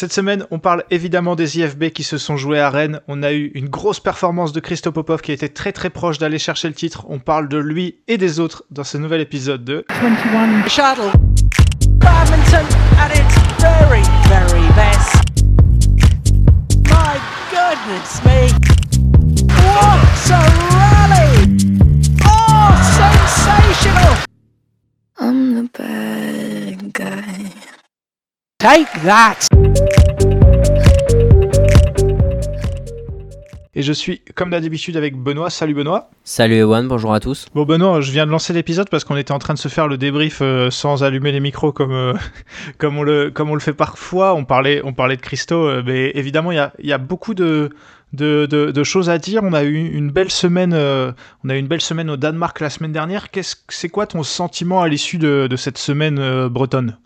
Cette semaine, on parle évidemment des IFB qui se sont joués à Rennes. On a eu une grosse performance de Christo Popov qui était très très proche d'aller chercher le titre. On parle de lui et des autres dans ce nouvel épisode de 21 Shuttle. Badminton at its very, very best. My goodness me. What a rally! Oh, sensational! I'm the bad guy. Take that! Et je suis comme d'habitude avec Benoît. Salut Benoît. Salut Ewan, bonjour à tous. Bon Benoît, je viens de lancer l'épisode parce qu'on était en train de se faire le débrief euh, sans allumer les micros comme, euh, comme, on le, comme on le fait parfois. On parlait, on parlait de Christo, euh, mais évidemment il y a, y a, beaucoup de, de, de, de, choses à dire. On a eu une belle semaine, on a eu une belle semaine au Danemark la semaine dernière. Qu'est-ce, c'est quoi ton sentiment à l'issue de, de cette semaine bretonne?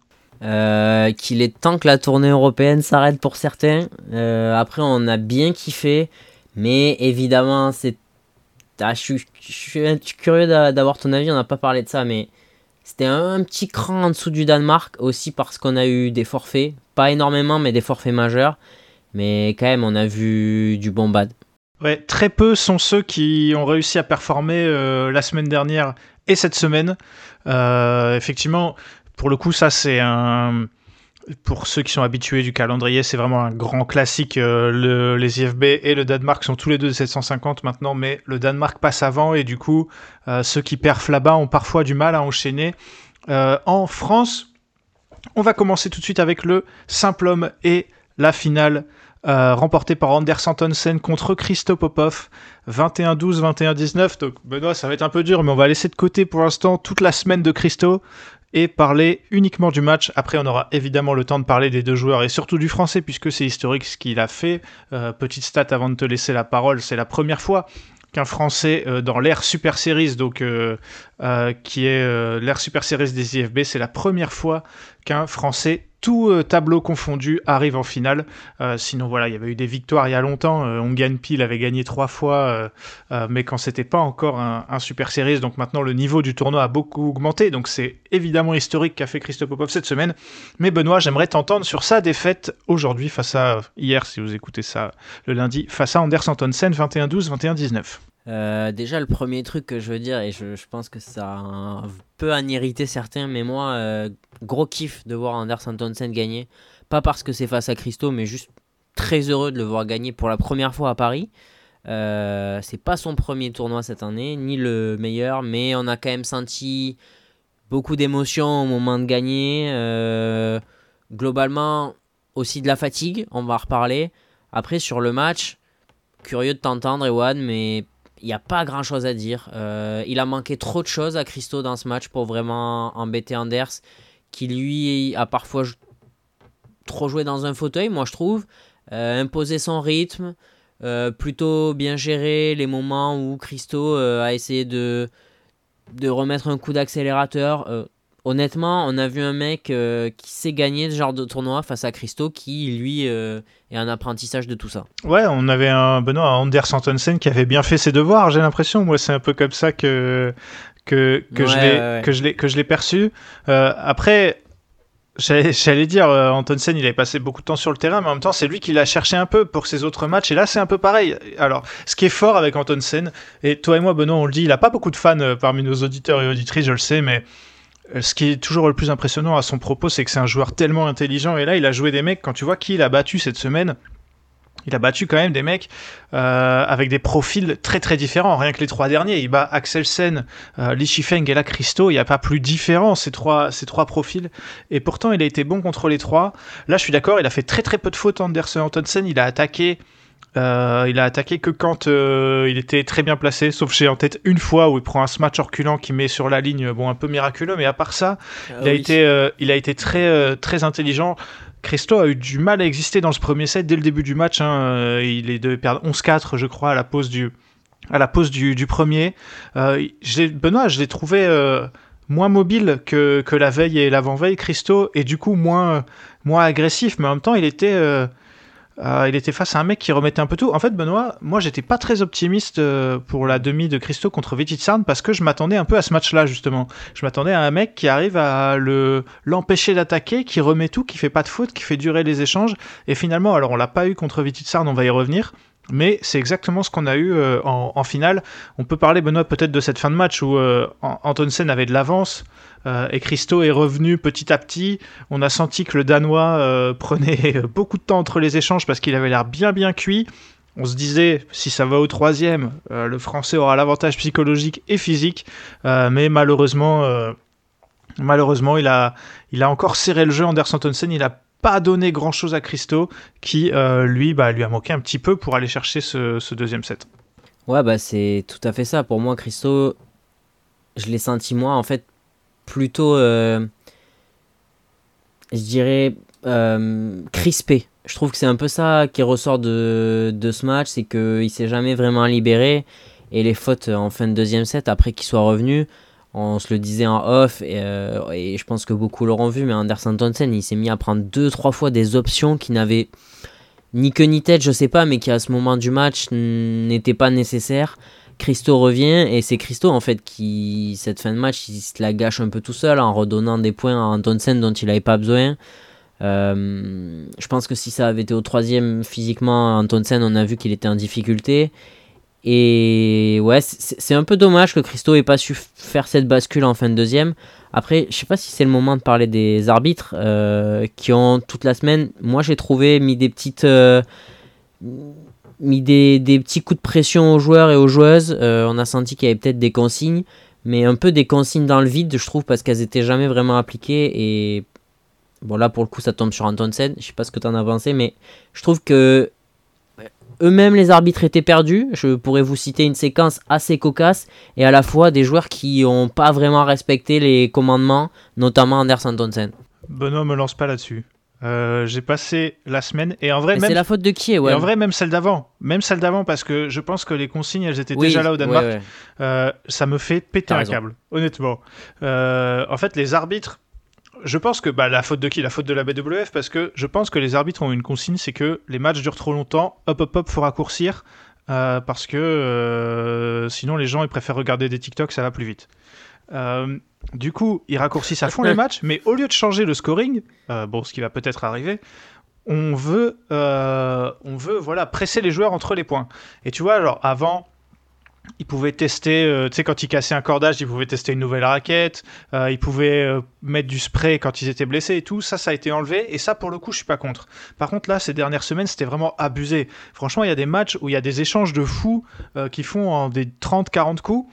Euh, qu'il est temps que la tournée européenne s'arrête pour certains. Euh, après, on a bien kiffé, mais évidemment, c'est. Ah, je, suis, curieux d'avoir ton avis, on n'a pas parlé de ça, mais c'était un, petit cran en dessous du Danemark, aussi parce qu'on a eu des forfaits, pas énormément, mais des forfaits majeurs. Mais quand même, on a vu du bon bad. Ouais, très peu sont ceux qui ont réussi à performer euh, la semaine dernière et cette semaine. Effectivement, pour le coup, ça c'est un pour ceux qui sont habitués du calendrier, c'est vraiment un grand classique. Euh, le, les IFB et le Danemark sont tous les deux de 750 maintenant, mais le Danemark passe avant et du coup, euh, ceux qui perfent là-bas ont parfois du mal à enchaîner. Euh, en France, on va commencer tout de suite avec le simple homme et la finale remportée par Anders Antonsen contre Christo Popov. 21-12, 21-19. Donc Benoît, ça va être un peu dur, mais on va laisser de côté pour l'instant toute la semaine de Christo et parler uniquement du match. Après, on aura évidemment le temps de parler des deux joueurs et surtout du français puisque c'est historique ce qu'il a fait. Euh, petite stat avant de te laisser la parole, c'est la première fois qu'un Français euh, dans l'ère Super Series, donc euh, qui est l'ère Super Series des IFB, c'est la première fois qu'un Français tout euh, tableau confondu arrive en finale. Euh, sinon voilà, il y avait eu des victoires il y a longtemps. Euh, on gagne pile avait gagné trois fois, mais quand c'était pas encore un, Super Series. Donc maintenant le niveau du tournoi a beaucoup augmenté. Donc c'est évidemment historique qu'a fait Christophe Popov cette semaine. Mais Benoît, j'aimerais t'entendre sur sa défaite aujourd'hui face à hier, si vous écoutez ça le lundi, face à Anders Antonsen 21-12, 21-19. Euh, déjà, le premier truc que je veux dire, et je, pense que ça peut en irriter certains, mais moi, euh, gros kiff de voir Anders Antonsen gagner. Pas parce que c'est face à Christo, mais juste très heureux de le voir gagner pour la première fois à Paris. Euh, c'est pas son premier tournoi cette année, ni le meilleur, mais on a quand même senti beaucoup d'émotions au moment de gagner. globalement, aussi de la fatigue, on va en reparler. Après, sur le match, curieux de t'entendre, Ewan, mais il n'y a pas grand chose à dire. Euh, il a manqué trop de choses à Christo dans ce match pour vraiment embêter Anders, qui lui a parfois trop joué dans un fauteuil, moi je trouve. Euh, imposer son rythme, euh, plutôt bien gérer les moments où Christo a essayé de, de remettre un coup d'accélérateur honnêtement, on a vu un mec euh, qui sait gagner ce genre de tournoi face à Christo, qui lui euh, est un apprentissage de tout ça. Ouais, on avait un Benoît Anders Antonsen qui avait bien fait ses devoirs, j'ai l'impression. Moi, c'est un peu comme ça que que, que je l'ai que je l'ai perçu. Euh, après. J'allais dire, Antonsen, il avait passé beaucoup de temps sur le terrain, mais en même temps, c'est lui qui l'a cherché un peu pour ses autres matchs. Et là, c'est un peu pareil. Alors, ce qui est fort avec Antonsen, et toi et moi, Benoît, on le dit, il a pas beaucoup de fans parmi nos auditeurs et auditrices, je le sais, mais ce qui est toujours le plus impressionnant à son propos, c'est que c'est un joueur tellement intelligent. Et là, il a joué des mecs, quand tu vois qui il a battu cette semaine, il a battu quand même des mecs euh, avec des profils très très différents. Rien que les trois derniers, il bat Axelsen, euh, Li Shifeng et la Christo. Il n'y a pas plus différent ces trois, ces trois profils. Et pourtant, il a été bon contre les trois. Là, je suis d'accord, il a fait très très peu de fautes, Anderson Antonsen. Il a attaqué euh, il a attaqué que quand euh, il était très bien placé, sauf chez en tête une fois où il prend un smash reculant qui met sur la ligne, bon un peu miraculeux, mais à part ça, ah il, a été, euh, il a été très très intelligent. Christo a eu du mal à exister dans ce premier set dès le début du match. Hein, il est de perdre 11-4, je crois, à la pause du à la pause du, du premier. Benoît, je l'ai trouvé moins mobile que, que la veille et l'avant-veille, Christo, et du coup moins moins agressif, mais en même temps il était Euh, il était face à un mec qui remettait un peu tout. En fait, Benoît, moi, j'étais pas très optimiste euh, pour la demi de Christo contre Vititsarn parce que je m'attendais un peu à ce match-là, justement. Je m'attendais à un mec qui arrive à le l'empêcher d'attaquer, qui remet tout, qui fait pas de faute, qui fait durer les échanges. Et finalement, alors on l'a pas eu contre Vititsarn, on va y revenir. Mais c'est exactement ce qu'on a eu euh, en, finale. On peut parler, Benoît, peut-être de cette fin de match où euh, Antonsen avait de l'avance euh, et Christo est revenu petit à petit. On a senti que le Danois euh, prenait beaucoup de temps entre les échanges parce qu'il avait l'air bien bien cuit. On se disait, si ça va au troisième, le Français aura l'avantage psychologique et physique. mais malheureusement, malheureusement il, a, il a encore serré le jeu. Anders Antonsen, il a pas donné grand chose à Christo qui euh, lui bah, lui a manqué un petit peu pour aller chercher ce, deuxième set. Ouais bah c'est tout à fait ça pour moi Christo je l'ai senti moi en fait plutôt euh, je dirais euh, crispé. Je trouve que c'est un peu ça qui ressort de, de ce match, c'est qu'il s'est jamais vraiment libéré et les fautes en fin de deuxième set après qu'il soit revenu, on se le disait en off, et, euh, et je pense que beaucoup l'auront vu, mais Anderson Townsend, il s'est mis à prendre deux, trois fois des options qui n'avaient ni queue ni tête, je sais pas, mais qui à ce moment du match n'étaient pas nécessaires. Christo revient, et c'est Christo en fait qui, cette fin de match, il se la gâche un peu tout seul en redonnant des points à Antonsen dont il n'avait pas besoin. Euh, je pense que si ça avait été au troisième physiquement, Antonsen, on a vu qu'il était en difficulté. Et ouais, c'est un peu dommage que Christo ait pas su faire cette bascule en fin de deuxième. Après, je sais pas si c'est le moment de parler des arbitres euh, qui ont toute la semaine, moi j'ai trouvé, mis des petites. Euh, mis des, des, petits coups de pression aux joueurs et aux joueuses. Euh, on a senti qu'il y avait peut-être des consignes, mais un peu des consignes dans le vide, je trouve, parce qu'elles étaient jamais vraiment appliquées. Et bon, là pour le coup, ça tombe sur Antonsen. Je sais pas ce que tu en as pensé, mais je trouve que eux-mêmes les arbitres étaient perdus. Je pourrais vous citer une séquence assez cocasse et à la fois des joueurs qui n'ont pas vraiment respecté les commandements, notamment Anderson Townsend. Benoît me lance pas là-dessus. Euh, j'ai passé la semaine et en vrai même c'est la faute de qui ouais? Et en vrai même celle d'avant, même celle d'avant parce que je pense que les consignes elles étaient oui, déjà là au Danemark. Ouais, ouais. Euh, ça me fait péter un câble, honnêtement. Euh, en fait les arbitres je pense que bah, la faute de qui? La faute de la BWF parce que je pense que les arbitres ont une consigne, c'est que les matchs durent trop longtemps, hop hop hop, faut raccourcir euh, parce que euh, sinon les gens ils préfèrent regarder des TikTok, ça va plus vite. Euh, du coup, ils raccourcissent à fond les matchs, mais au lieu de changer le scoring, bon, ce qui va peut-être arriver, on veut, on veut voilà presser les joueurs entre les points. Et tu vois, alors avant, ils pouvaient tester, euh, tu sais, quand ils cassaient un cordage, ils pouvaient tester une nouvelle raquette, euh, ils pouvaient euh, mettre du spray quand ils étaient blessés et tout. Ça, ça a été enlevé. Et ça, pour le coup, je suis pas contre. Par contre, là, ces dernières semaines, c'était vraiment abusé. Franchement, il y a des matchs où il y a des échanges de fous qui font des 30-40 coups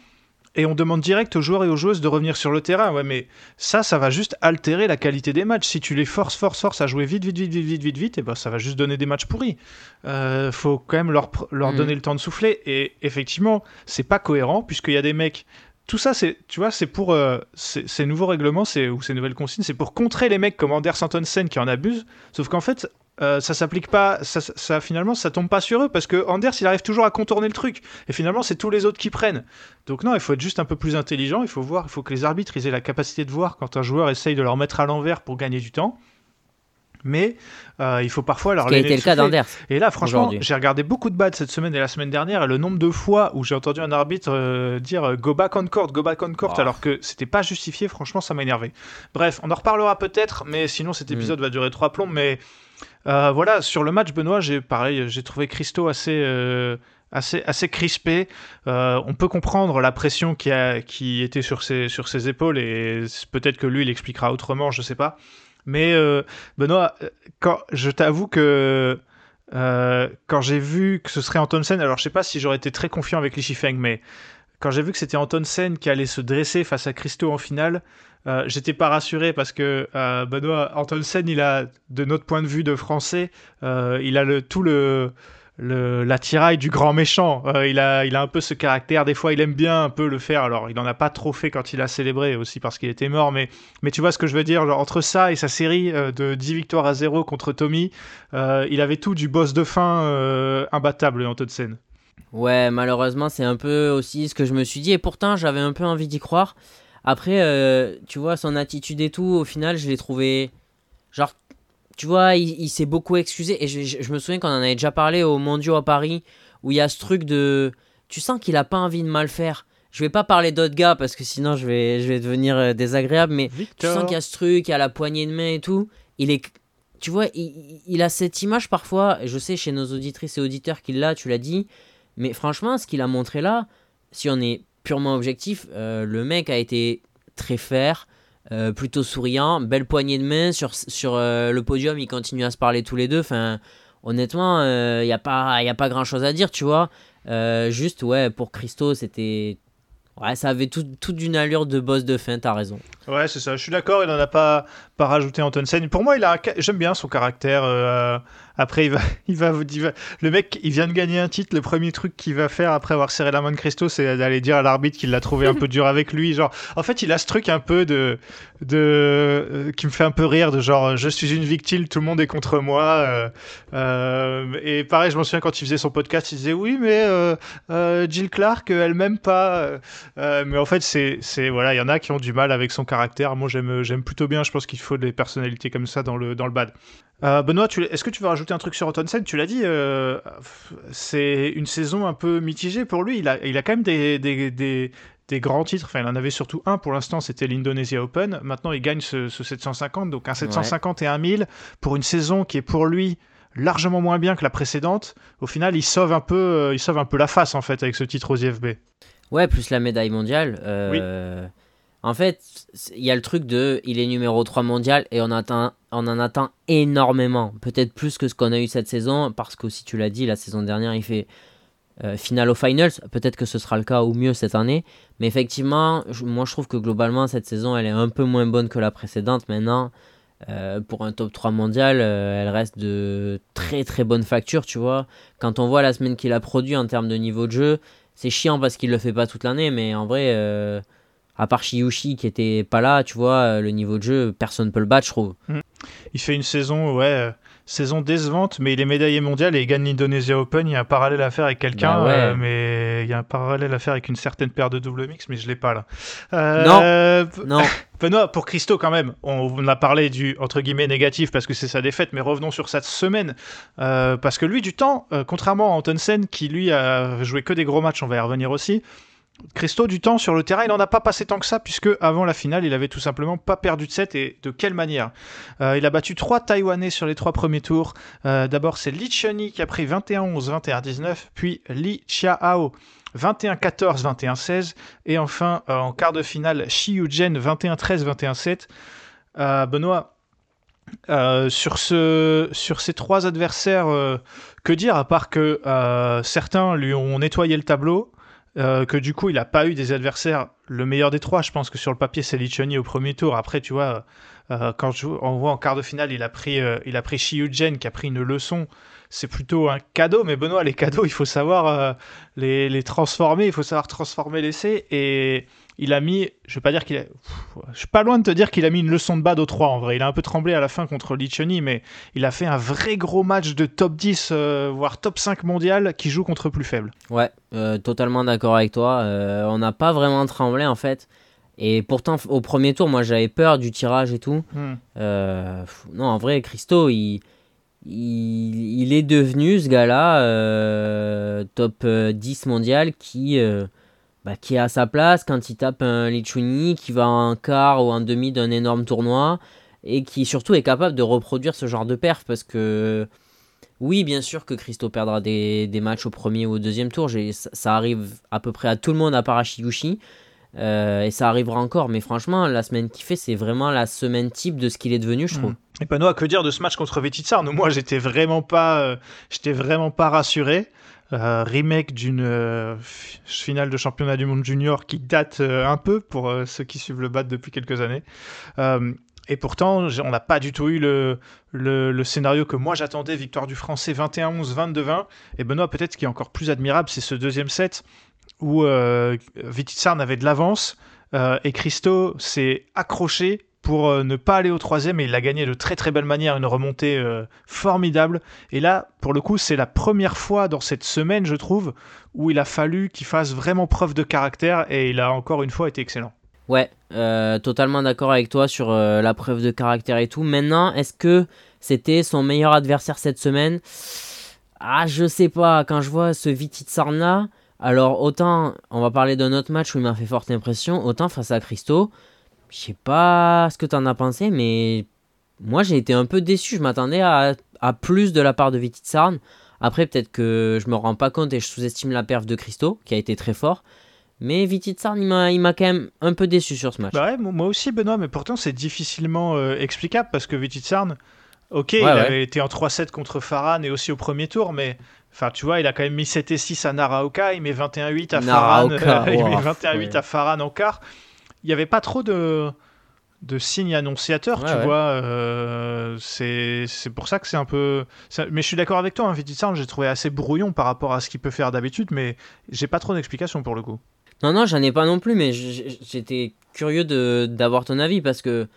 et on demande direct aux joueurs et aux joueuses de revenir sur le terrain. Ouais, mais ça, ça va juste altérer la qualité des matchs. Si tu les forces, forces, forces à jouer vite, vite, vite, vite, vite, vite, vite, et ben ça va juste donner des matchs pourris. Euh, faut quand même leur, leur mmh. donner le temps de souffler. Et effectivement, c'est pas cohérent puisqu'il y a des mecs. Tout ça, c'est, tu vois, c'est pour euh, ces nouveaux règlements, c'est ou ces nouvelles consignes, c'est pour contrer les mecs comme Anders Antonsen qui en abusent. Sauf qu'en fait, euh, ça s'applique pas, ça, ça, finalement ça tombe pas sur eux parce que Anders il arrive toujours à contourner le truc et finalement c'est tous les autres qui prennent. Donc non, il faut être juste un peu plus intelligent, il faut voir, il faut que les arbitres ils aient la capacité de voir quand un joueur essaye de leur mettre à l'envers pour gagner du temps. Mais euh, il faut parfois leur été le cas d'Anders. Et là, franchement, j'ai regardé beaucoup de bats cette semaine et la semaine dernière, et le nombre de fois où j'ai entendu un arbitre euh, dire go back on court, go back on court, oh. alors que c'était pas justifié, franchement, ça m'a énervé. Bref, on en reparlera peut-être, mais sinon cet épisode mm. va durer trois plombs. Mais euh, voilà, sur le match, Benoît, j'ai pareil, j'ai trouvé Christo assez. Euh, assez, assez crispé. Euh, on peut comprendre la pression qui, a, qui était sur ses, sur ses épaules et peut-être que lui, il expliquera autrement, je sais pas. Mais Benoît, quand, je t'avoue que quand j'ai vu que ce serait Antonsen, alors je sais pas si j'aurais été très confiant avec Li Shifeng, mais quand j'ai vu que c'était Antonsen qui allait se dresser face à Christo en finale, euh, j'étais pas rassuré parce que euh, Benoît Antonsen, il a, de notre point de vue de français, euh, il a le, tout le, l'attirail du grand méchant. Il, a, il a un peu ce caractère. Des fois, il aime bien un peu le faire. Alors, il en a pas trop fait quand il a célébré aussi parce qu'il était mort. Mais, mais tu vois ce que je veux dire? Entre ça et sa série de 10 victoires à 0 contre Tommy, il avait tout du boss de fin imbattable, Antonsen. Ouais, malheureusement, c'est un peu aussi ce que je me suis dit. Et pourtant, j'avais un peu envie d'y croire. Après, euh, tu vois, son attitude et tout, au final, je l'ai trouvé. Genre, tu vois, il, il s'est beaucoup excusé. Et je, je- je me souviens qu'on en avait déjà parlé au Mondiaux à Paris, où il y a ce truc de. Tu sens qu'il a pas envie de mal faire. Je vais pas parler d'autres gars parce que sinon je vais, je vais devenir euh, désagréable, mais tu sens qu'il y a ce truc, il y a la poignée de main et tout. Il est. Tu vois, il, il a cette image parfois, je sais chez nos auditrices et auditeurs qu'il l'a, tu l'as dit, mais franchement, ce qu'il a montré là, si on est purement objectif, euh, le mec a été très fair, euh, plutôt souriant, belle poignée de main sur, sur euh, le podium, ils continuent à se parler tous les deux. Enfin, honnêtement, il n'y a pas, y a pas grand chose à dire, tu vois. Juste, ouais, pour Christo, c'était. Ouais, ça avait tout- toute d'une allure de boss de fin, t'as raison. Ouais, c'est ça. Je suis d'accord. Il n'en a pas, pas rajouté Antonsen. Pour moi, il a. J'aime bien son caractère. Après, il va, il va, Le mec, il vient de gagner un titre. Le premier truc qu'il va faire après avoir serré la main de Christo, c'est d'aller dire à l'arbitre qu'il l'a trouvé un peu dur avec lui. Genre, en fait, il a ce truc un peu de, de, euh, qui me fait un peu rire. De genre, je suis une victime, tout le monde est contre moi. euh, euh, et pareil, je m'en souviens quand il faisait son podcast, il disait oui, mais Jill Clark, elle m'aime pas. mais en fait, c'est voilà, il y en a qui ont du mal avec son caractère. Moi, j'aime, j'aime plutôt bien. Je pense qu'il faut des personnalités comme ça dans le, dans le bad. Euh, Benoît, est-ce que tu veux rajouter un truc sur Ottonsen Tu l'as dit, euh, c'est une saison un peu mitigée pour lui. Il a, il a quand même des, des, des, des grands titres. Enfin, il en avait surtout un pour l'instant, c'était l'Indonesia Open. Maintenant, il gagne ce, ce 750, donc un 750 et un 1000 pour une saison qui est pour lui largement moins bien que la précédente. Au final, il sauve un peu, euh, il sauve un peu la face en fait avec ce titre aux IFB. Ouais, plus la médaille mondiale. euh, En fait, il y a le truc de il est numéro 3 mondial et on, atteint, on en attend énormément. Peut-être plus que ce qu'on a eu cette saison, parce que si tu l'as dit, la saison dernière, il fait euh, finale aux finals. Peut-être que ce sera le cas ou mieux cette année. Mais effectivement, je- moi je trouve que globalement, cette saison, elle est un peu moins bonne que la précédente. Maintenant, euh, pour un top 3 mondial, euh, elle reste de très très bonne facture, tu vois. Quand on voit la semaine qu'il a produit en termes de niveau de jeu, c'est chiant parce qu'il le fait pas toute l'année, mais en vrai, euh, à part Shiyushi qui était pas là, tu vois, le niveau de jeu, personne peut le battre, je trouve. Il fait une saison, ouais, euh, saison décevante, mais il est médaillé mondial et il gagne l'Indonesia Open. Il y a un parallèle à faire avec quelqu'un, Bah ouais. euh, mais il y a un parallèle à faire avec une certaine paire de double mix, mais je l'ai pas là. Euh, p- Non, Benoît, pour Christo quand même, on, on a parlé du entre guillemets négatif parce que c'est sa défaite, mais revenons sur cette semaine Euh, parce que lui du temps, contrairement à Antonsen qui lui a joué que des gros matchs, on va y revenir aussi. Christo du temps sur le terrain, il n'en a pas passé tant que ça puisque avant la finale, il avait tout simplement pas perdu de set et de quelle manière Euh, Il a battu trois Taïwanais sur les trois premiers tours. Euh, D'abord c'est Li Chunyi qui a pris 21-11, 21-19, puis Li Chiao 21-14, 21-16 et enfin euh, en quart de finale Shi Yujen 21-13, 21-7. Euh, Benoît, sur, ce, sur ces trois adversaires, que dire à part que certains lui ont nettoyé le tableau, euh, que du coup il n'a pas eu des adversaires le meilleur des trois. Je pense que sur le papier c'est Lichoni au premier tour. Après tu vois, euh, quand on voit en quart de finale il a pris, euh, il a pris Yujen qui a pris une leçon. C'est plutôt un cadeau, mais Benoît, les cadeaux, il faut savoir les, les transformer, il faut savoir transformer l'essai. Et il a mis, je vais pas dire qu'il a, je suis pas loin de te dire qu'il a mis une leçon de bad au 3 en vrai. Il a un peu tremblé à la fin contre Lichoni, mais il a fait un vrai gros match de top 10, euh, voire top 5 mondial qui joue contre plus faible. ouais, euh, totalement d'accord avec toi. Euh, on n'a pas vraiment tremblé en fait. Et pourtant, au premier tour, moi j'avais peur du tirage et tout. Hmm. Non, en vrai, Christo, il, il, il est devenu ce gars-là, top euh, 10 mondial, qui, bah, qui est à sa place quand il tape un Lichuni, qui va en quart ou en demi d'un énorme tournoi, et qui surtout est capable de reproduire ce genre de perf, parce que oui, bien sûr que Christo perdra des, matchs au premier ou au deuxième tour, ça, arrive à peu près à tout le monde à part à Shiguchi. Euh, et ça arrivera encore, mais franchement, la semaine qu'il fait, c'est vraiment la semaine type de ce qu'il est devenu, je trouve. Et Benoît, que dire de ce match contre Vetitsar Nous, Moi, j'étais vraiment pas, euh, j'étais vraiment pas rassuré. Euh, remake d'une euh, finale de championnat du monde junior qui date euh, un peu pour ceux qui suivent le BAT depuis quelques années. Et pourtant, on n'a pas du tout eu le, scénario que moi j'attendais, victoire du français 21-11, 22-20. Et Benoît, peut-être ce qui est encore plus admirable, c'est ce deuxième set où euh, Vititsar n'avait de l'avance et Christo s'est accroché pour euh, ne pas aller au troisième et il a gagné de très très belle manière, une remontée euh, formidable. Et là, pour le coup, c'est la première fois dans cette semaine, je trouve, où il a fallu qu'il fasse vraiment preuve de caractère et il a encore une fois été excellent. Ouais, euh, totalement d'accord avec toi sur la preuve de caractère et tout. Maintenant, est-ce que c'était son meilleur adversaire cette semaine? Ah, je sais pas. Quand je vois ce Vititsarn là, alors autant on va parler d'un autre match où il m'a fait forte impression, autant face à Christo, je sais pas ce que t'en as pensé, mais moi j'ai été un peu déçu. Je m'attendais à, à plus de la part de Vititsarn. Après, peut-être que je me rends pas compte et je sous-estime la perf de Christo, qui a été très fort. Mais Vititsarn, il m'a, il m'a quand même un peu déçu sur ce match. Bah ouais, mo- moi aussi, Benoît, mais pourtant c'est difficilement euh, explicable parce que Vititsarn, ok, il ouais. avait été en 3-7 contre Farhan et aussi au premier tour, mais enfin, tu vois, il a quand même mis 7 et 6 à Naraoka, il met 21-8 à Farhan, Naraoka, il met wow, 21-8 ouais. à Farhan en quart. Il n'y avait pas trop de, de signes annonciateurs, Ouais, tu ouais. vois. euh, c'est, pour ça que c'est un peu. Mais je suis d'accord avec toi, hein, Vititsarn, j'ai trouvé assez brouillon par rapport à ce qu'il peut faire d'habitude, mais j'ai pas trop d'explications pour le coup. Non, non, j'en ai pas non plus, mais j'étais curieux d'avoir ton avis parce que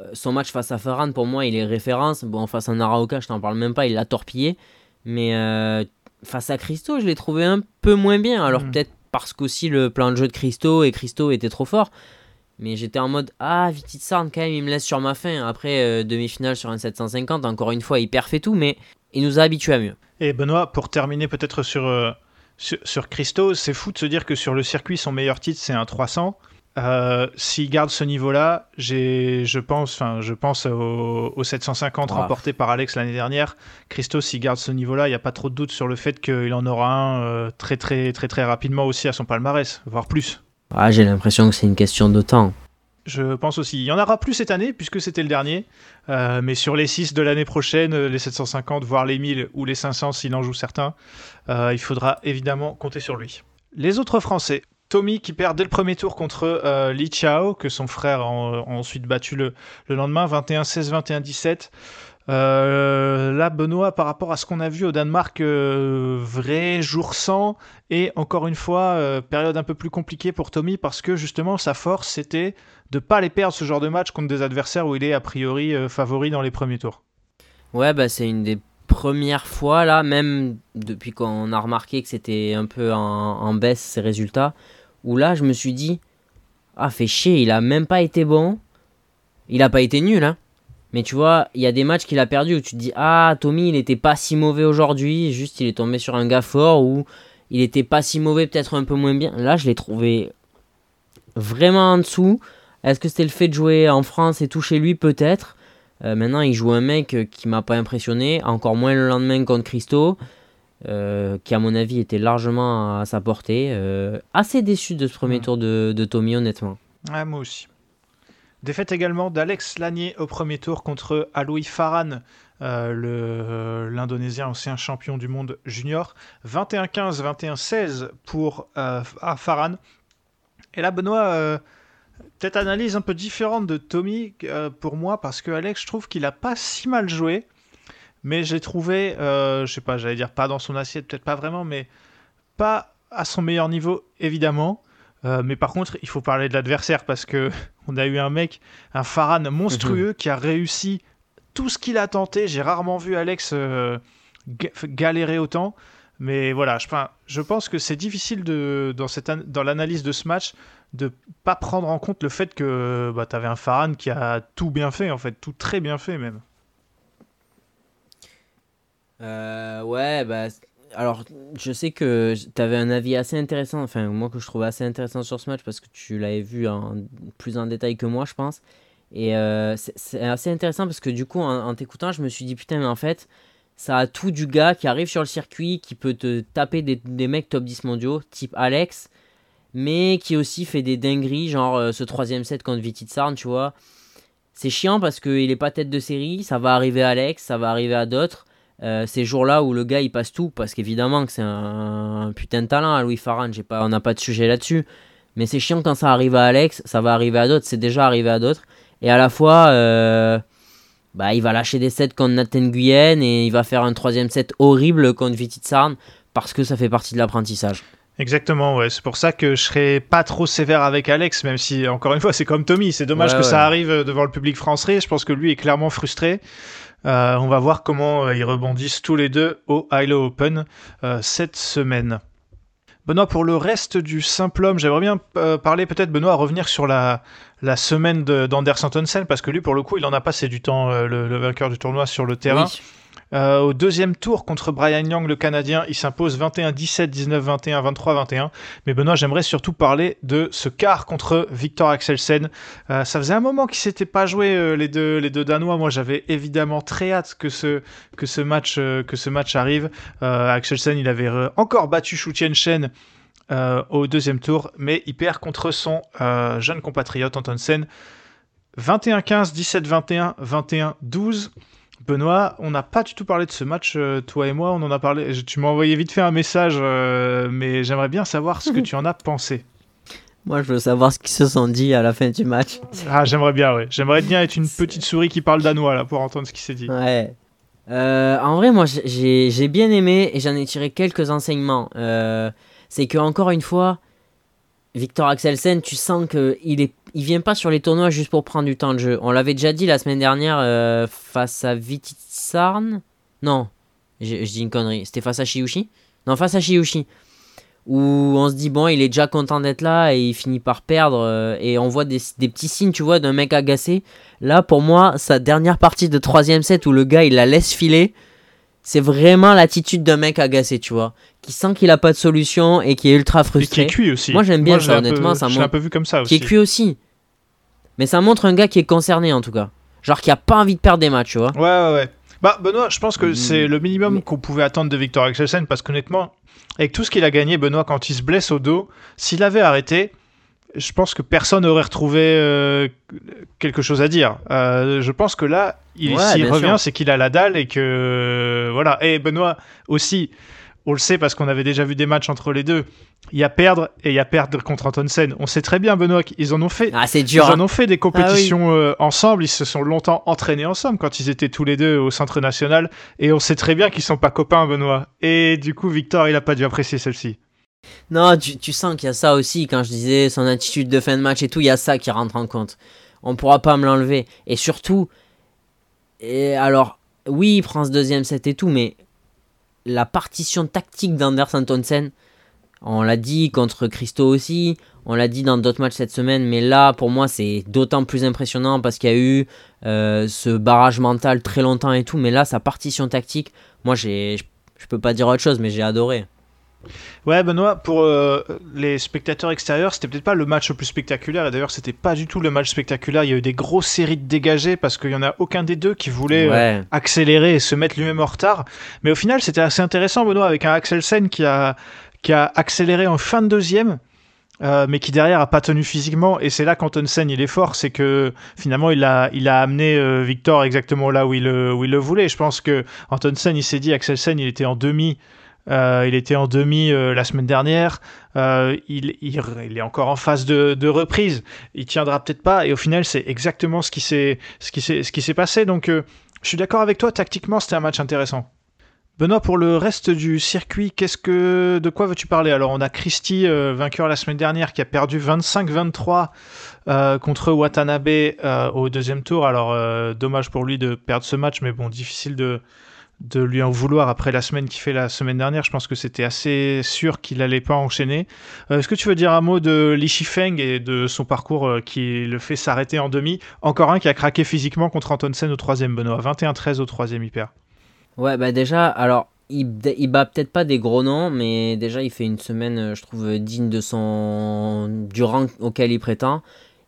euh, son match face à Farhan, pour moi, il est référence. Bon, face à Naraoka, je t'en parle même pas, il l'a torpillé. Mais euh, face à Christo, je l'ai trouvé un peu moins bien. Alors Mhm. peut-être parce qu'aussi le plan de jeu de Christo et Christo était trop fort. Mais j'étais en mode Ah, Vititsarn, quand même, il me laisse sur ma faim. Après, euh, demi-finale sur un 750, encore une fois, il perfait tout, mais il nous a habitués à mieux. Et Benoît, pour terminer peut-être sur, euh, sur, sur Christo, c'est fou de se dire que sur le circuit, son meilleur titre, c'est un 300. Euh, S'il garde ce niveau-là, je pense, je pense au, au 750 Ah. remporté par Alex l'année dernière. Christo, s'il garde ce niveau-là, il n'y a pas trop de doute sur le fait qu'il en aura un très, très, très, très rapidement aussi à son palmarès, voire plus. Ah, j'ai l'impression que c'est une question de temps. Je pense aussi. Il y en aura plus cette année, puisque c'était le dernier. Euh, mais sur les 6 de l'année prochaine, euh, les 750, voire les 1000 ou les 500, s'il en joue certains, euh, il faudra évidemment compter sur lui. Les autres Français. Tommy qui perd dès le premier tour contre euh, Li Chao, que son frère a, en- a ensuite battu le, le lendemain, 21-16, 21-17. Euh, là, Benoît, par rapport à ce qu'on a vu au Danemark, euh, vrai jour sans, et encore une fois, euh, période un peu plus compliquée pour Tommy, parce que justement, sa force, c'était de pas les perdre ce genre de match contre des adversaires où il est a priori favori dans les premiers tours. Ouais, bah, c'est une des premières fois, là, même depuis qu'on a remarqué que c'était un peu en, en baisse ses résultats, où là, je me suis dit, ah, fait chier, il a même pas été bon. Il a pas été nul, hein. Mais tu vois, il y a des matchs qu'il a perdu où tu te dis, ah, Tommy, il était pas si mauvais aujourd'hui, juste il est tombé sur un gars fort ou il était pas si mauvais, peut-être un peu moins bien. Là, je l'ai trouvé vraiment en dessous. Est-ce que c'était le fait de jouer en France et tout chez lui? Peut-être. Euh, maintenant, il joue un mec euh, qui m'a pas impressionné, encore moins le lendemain contre Christo, euh, qui à mon avis était largement à sa portée. Euh, assez déçu de ce premier Mm. tour de, de Tommy, honnêtement. Ouais, moi aussi. Défaite également d'Alex Lanier au premier tour contre Aloui Farhan, euh, le- l'Indonésien ancien champion du monde junior. 21-15, 21-16 pour euh, Farhan. Et là, Benoît, euh, peut-être analyse un peu différente de Tommy euh, pour moi, parce que Alex, je trouve qu'il a pas si mal joué. Mais j'ai trouvé, euh, je sais pas, j'allais dire pas dans son assiette, peut-être pas vraiment, mais pas à son meilleur niveau, évidemment. Euh, mais par contre, il faut parler de l'adversaire parce que on a eu un mec, un Farhan monstrueux qui a réussi tout ce qu'il a tenté. J'ai rarement vu Alex euh, ga- galérer autant. Mais voilà, je, pense que c'est difficile de, dans, cette an- dans l'analyse de ce match de pas prendre en compte le fait que bah, tu avais un Farhan qui a tout bien fait, en fait, tout très bien fait même. Euh, ouais, bah. Alors, je sais que tu avais un avis assez intéressant, enfin, moi que je trouvais assez intéressant sur ce match parce que tu l'avais vu en, plus en détail que moi, je pense. Et euh, c'est- assez intéressant parce que du coup, en, t'écoutant, je me suis dit, putain, mais en fait, ça a tout du gars qui arrive sur le circuit, qui peut te taper des, des mecs top 10 mondiaux, type Alex, mais qui aussi fait des dingueries, genre euh, ce troisième set contre Vititsarn, tu vois. C'est chiant parce qu'il est pas tête de série, ça va arriver à Alex, ça va arriver à d'autres. Euh, ces jours-là où le gars il passe tout, parce qu'évidemment que c'est un, un putain de talent à Louis Farhan, j'ai pas, on n'a pas de sujet là-dessus. Mais c'est chiant quand ça arrive à Alex, ça va arriver à d'autres, c'est déjà arrivé à d'autres. Et à la fois, euh, bah, il va lâcher des sets contre Nathan Nguyen et il va faire un troisième set horrible contre Vititsarn parce que ça fait partie de l'apprentissage. Exactement, ouais. C'est pour ça que je serais pas trop sévère avec Alex, même si, encore une fois, c'est comme Tommy. C'est dommage Ouais, que ouais. ça arrive devant le public français. Je pense que lui est clairement frustré. Euh, on va voir comment euh, ils rebondissent tous les deux au ILO Open euh, cette semaine. Benoît, pour le reste du simple homme, j'aimerais bien parler peut-être, Benoît, revenir sur la, la semaine d'Anders Antonsen, parce que lui, pour le coup, il en a passé du temps, le, vainqueur du tournoi, sur le terrain. Euh, au deuxième tour contre Brian Young, le Canadien, il s'impose 21-17, 19-21, 23-21. Mais Benoît, j'aimerais surtout parler de ce quart contre Victor Axelsen. Euh, ça faisait un moment qu'ils s'étaient pas joués euh, les deux les deux Danois. Moi, j'avais évidemment très hâte que ce que ce match que ce match arrive. Axelsen, il avait encore battu Shu Chen euh, au deuxième tour, mais il perd contre son jeune compatriote Antonsen. 21-15, 17-21, 21-12. Benoît, on n'a pas du tout parlé de ce match, euh, toi et moi, on en a parlé. Tu m'as envoyé vite fait un message, euh, mais j'aimerais bien savoir ce que tu en as pensé. Moi, je veux savoir ce qu'ils se sont dit à la fin du match. Ah, j'aimerais bien, ouais. J'aimerais bien être une petite souris qui parle danois, là, pour entendre ce qui s'est dit. Ouais. Euh, en vrai, moi, j'ai bien aimé et j'en ai tiré quelques enseignements. Euh, c'est que encore une fois, Victor Axelsen, tu sens que il est, il vient pas sur les tournois juste pour prendre du temps de jeu. On l'avait déjà dit la semaine dernière euh, face à Vititsarn. Non, je, je dis une connerie. C'était face à Shiushi. Non, face à Shiushi. Où on se dit bon, il est déjà content d'être là et il finit par perdre euh, et on voit des, des petits signes, tu vois, d'un mec agacé. Là, pour moi, sa dernière partie de troisième set où le gars il la laisse filer, c'est vraiment l'attitude d'un mec agacé, tu vois, qui sent qu'il a pas de solution et qui est ultra Et qui frustré, est cuit aussi. Moi, j'aime bien je ça, peu- honnêtement, ça Je l'ai un peu vu comme ça qui aussi. est cuit aussi. Mais ça montre un gars qui est concerné en tout cas, genre qui a pas envie de perdre des matchs, tu vois. Ouais, ouais, ouais. Bah, Benoît, je pense que Mm. c'est le minimum Mais- qu'on pouvait attendre de Victor Axelsen parce qu'honnêtement, avec tout ce qu'il a gagné, Benoît, quand il se blesse au dos, s'il avait arrêté, je pense que personne n'aurait retrouvé euh, quelque chose à dire. Euh, je pense que là, il- Ouais, s'il bien revient, c'est qu'il a la dalle et que. Voilà. Et Benoît, aussi, on le sait parce qu'on avait déjà vu des matchs entre les deux. Il y a perdre et il y a perdre contre Antonsen. On sait très bien, Benoît, qu'ils en ont fait. Ah, c'est Ils dur. en hein. ont fait des compétitions euh, ensemble, ils se sont longtemps entraînés ensemble quand ils étaient tous les deux au centre national, et on sait très bien qu'ils sont pas copains, Benoît. Et du coup, Victor, il a pas dû apprécier celle-ci. Non, tu, tu sens qu'il y a ça aussi, quand je disais son attitude de fin de match et tout, il y a ça qui rentre en compte. On pourra pas me l'enlever. Et surtout, et alors, oui, il prend ce deuxième set et tout, mais la partition tactique d'Anders Antonsen, on l'a dit contre Christo aussi, on l'a dit dans d'autres matchs cette semaine, mais là, pour moi, c'est d'autant plus impressionnant parce qu'il y a eu euh, ce barrage mental très longtemps et tout, mais là, sa partition tactique, moi, j'ai, je, peux pas dire autre chose, mais j'ai adoré. Ouais, Benoît, pour euh, les spectateurs extérieurs, c'était peut-être pas le match le plus spectaculaire, et d'ailleurs, c'était pas du tout le match spectaculaire. Il y a eu des grosses séries de dégagés parce qu'il y en a aucun des deux qui voulait euh, accélérer et se mettre lui-même en retard. Mais au final, c'était assez intéressant, Benoît, avec un Axelsen qui a, qui a accéléré en fin de deuxième. euh, mais qui derrière a pas tenu physiquement et c'est là qu'Antonsen il est fort c'est que finalement il a il a amené euh, Victor exactement là où il le, où il le voulait je pense que Antonsen il s'est dit Axelsen il était en demi euh, il était en demi euh, la semaine dernière. Euh, il, est encore en phase de, reprise. Il tiendra peut-être pas. Et au final c'est exactement ce qui s'est passé. Donc je suis d'accord avec toi. Tactiquement c'était un match intéressant. Benoît, pour le reste du circuit, qu'est-ce que, de quoi veux-tu parler? Alors, on a Christie, euh, vainqueur la semaine dernière, qui a perdu 25-23 euh, contre Watanabe au deuxième tour. Alors, dommage pour lui de perdre ce match, mais bon, difficile de, de lui en vouloir après la semaine qu'il fait la semaine dernière. Je pense que c'était assez sûr qu'il n'allait pas enchaîner. Euh, Est-ce que tu veux dire un mot de Li Shifeng et de son parcours euh, qui le fait s'arrêter en demi? Encore un qui a craqué physiquement contre Antonsen au troisième, Benoît. 21-13 au troisième, il perd. Ouais, bah déjà, alors, il, il bat peut-être pas des gros noms, mais déjà, il fait une semaine, euh, je trouve, digne de son du rang auquel il prétend.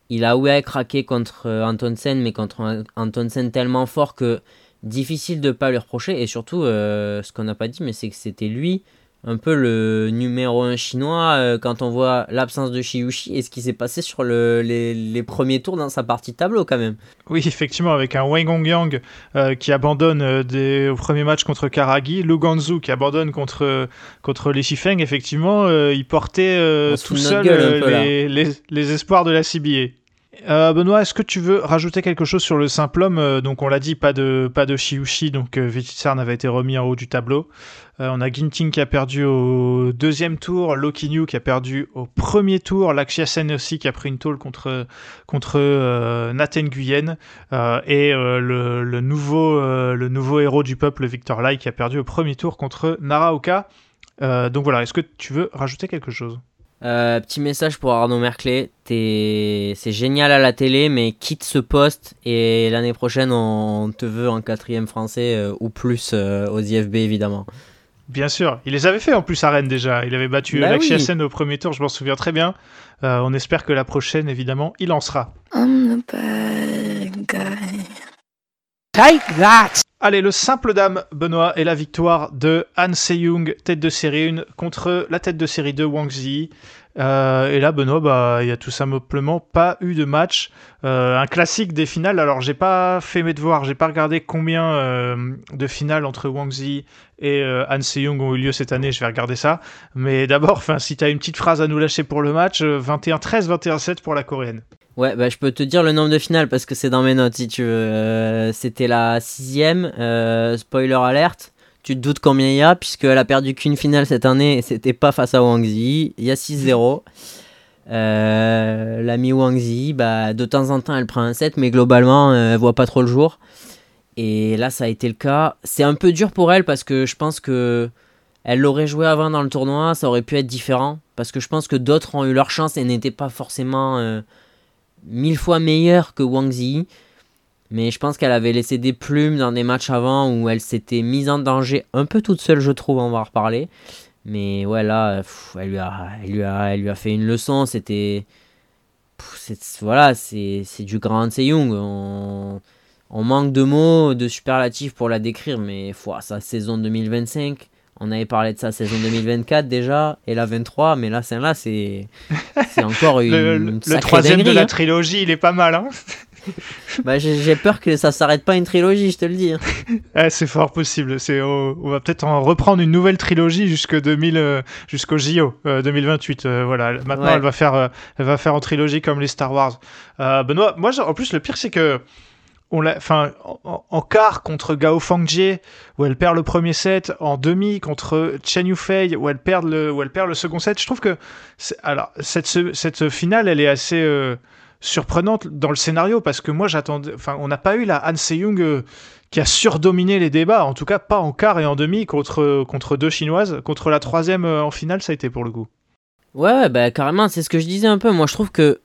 Il a ouais craqué contre Antonsen, mais contre Antonsen tellement fort que difficile de pas lui reprocher. Et surtout, euh, ce qu'on n'a pas dit, mais c'est que c'était lui, un peu le numéro 1 chinois, euh, quand on voit l'absence de Shiyushi et ce qui s'est passé sur le, les, les premiers tours dans sa partie de tableau, quand même. Oui, effectivement, avec un Wei Gongyang euh, qui abandonne euh, des, au premier match contre Karagi, Lu Ganzu qui abandonne contre, contre les Shifeng, effectivement, il portait tout seul peu, les, les, les espoirs de la CBA. Euh, Benoît, est-ce que tu veux rajouter quelque chose sur le simple homme? Euh, Donc, on l'a dit, pas de, pas de Shiushi, donc euh, Vititsarn avait été remis en haut du tableau. On a Ginting qui a perdu au deuxième tour, Lokinyu qui a perdu au premier tour, Sen aussi qui a pris une tôle contre, contre Nathan Nguyen. Euh, et le, nouveau, le nouveau héros du peuple, Victor Lai, qui a perdu au premier tour contre Naraoka. Donc voilà, est-ce que tu veux rajouter quelque chose? Euh, petit message pour Arnaud Merclé, t'es- c'est génial à la télé, mais quitte ce poste et l'année prochaine on te veut en quatrième français euh, ou plus euh, aux IFB évidemment. Bien sûr, il les avait fait en plus à Rennes déjà. Il avait battu Bah oui. Sen au premier tour, je m'en souviens très bien. Euh, on espère que la prochaine, évidemment, il en sera. I'm the bad guy. Take that! Allez, le simple dame, Benoît, et la victoire de Han Se-young, tête de série 1, contre la tête de série 2, Wang Zi. Euh, et là, Benoît, bah, il y a tout simplement pas eu de match. Euh, un classique des finales. Alors, j'ai pas fait mes devoirs, j'ai pas regardé combien euh, de finales entre Wang Zi et Han Se-young ont eu lieu cette année. Je vais regarder ça. Mais d'abord, si tu as une petite phrase à nous lâcher pour le match, euh, 21-13, 21-7 pour la coréenne. Ouais, bah, je peux te dire le nombre de finales parce que c'est dans mes notes si tu veux. Euh, C'était la sixième, euh, spoiler alerte. Tu te doutes combien il y a, puisqu'elle a perdu qu'une finale cette année et c'était pas face à Wang Zi. Il y a 6-0. Euh, L'ami Wang Zi, bah, de temps en temps elle prend un set, mais globalement elle voit pas trop le jour. Et là ça a été le cas. C'est un peu dur pour elle parce que je pense que elle l'aurait joué avant dans le tournoi, ça aurait pu être différent. Parce que je pense que d'autres ont eu leur chance et n'étaient pas forcément. Mille fois meilleure que Wang Zi. Mais je pense qu'elle avait laissé des plumes dans des matchs avant où elle s'était mise en danger un peu toute seule, je trouve, on va en reparler. Mais ouais, là, pff, elle, lui a, elle, lui a, elle lui a fait une leçon. C'était. pff, Voilà, c'est du grand Young. On, on manque de mots, de superlatifs pour la décrire, mais foi, sa saison 2025. On avait parlé de sa saison 2024 déjà, et la 23, mais là, celle-là, c'est c'est encore une, Le, le sacrée troisième de la hein. trilogie, il est pas mal, hein Bah, j'ai peur que ça s'arrête pas une trilogie, je te le dis. hein. Ouais, c'est fort possible. C'est, on on va peut-être en reprendre une nouvelle trilogie jusque 2000, euh, jusqu'au JO euh, 2028. euh, voilà. Maintenant, Ouais. elle va faire, euh, elle va faire en trilogie comme les Star Wars. Euh, Benoît, moi, en plus, le pire, c'est que on l'a, en, quart contre Gao Fangjie, où elle perd le premier set, en demi contre Chen Yufei, où elle perd le, où elle perd le second set. Je trouve que, alors, cette, ce- cette finale, elle est assez euh, surprenante dans le scénario parce que moi, j'attendais, enfin, on n'a pas eu la Han Se-young euh, qui a surdominé les débats, en tout cas pas en quart et en demi contre, contre deux chinoises. Contre la troisième euh, en finale, ça a été pour le coup. Ouais, ouais, bah carrément, c'est ce que je disais un peu. Moi, je trouve que,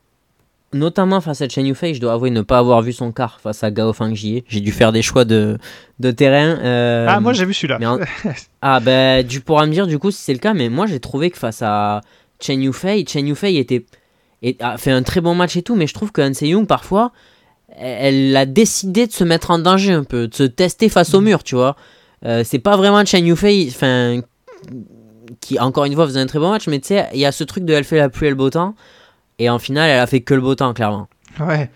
notamment face à Chen Yufei, je dois avouer ne pas avoir vu son quart face à Gao Fangjie. J'ai dû faire des choix de, de terrain. euh, ah, moi j'ai vu celui-là. en- Ah, bah, tu pourras me dire du coup si c'est le cas, mais moi j'ai trouvé que face à Chen Yufei, Chen Yufei était, et, a fait un très bon match et tout, mais je trouve que Han Se-young, parfois, elle, elle a décidé de se mettre en danger un peu, de se tester face au mur, tu vois. Euh, c'est pas vraiment Chen Yufei, enfin, qui encore une fois faisait un très bon match, mais tu sais, il y a ce truc de elle fait la pluie et le beau temps, et en finale, elle a fait que le beau temps, clairement. Ouais.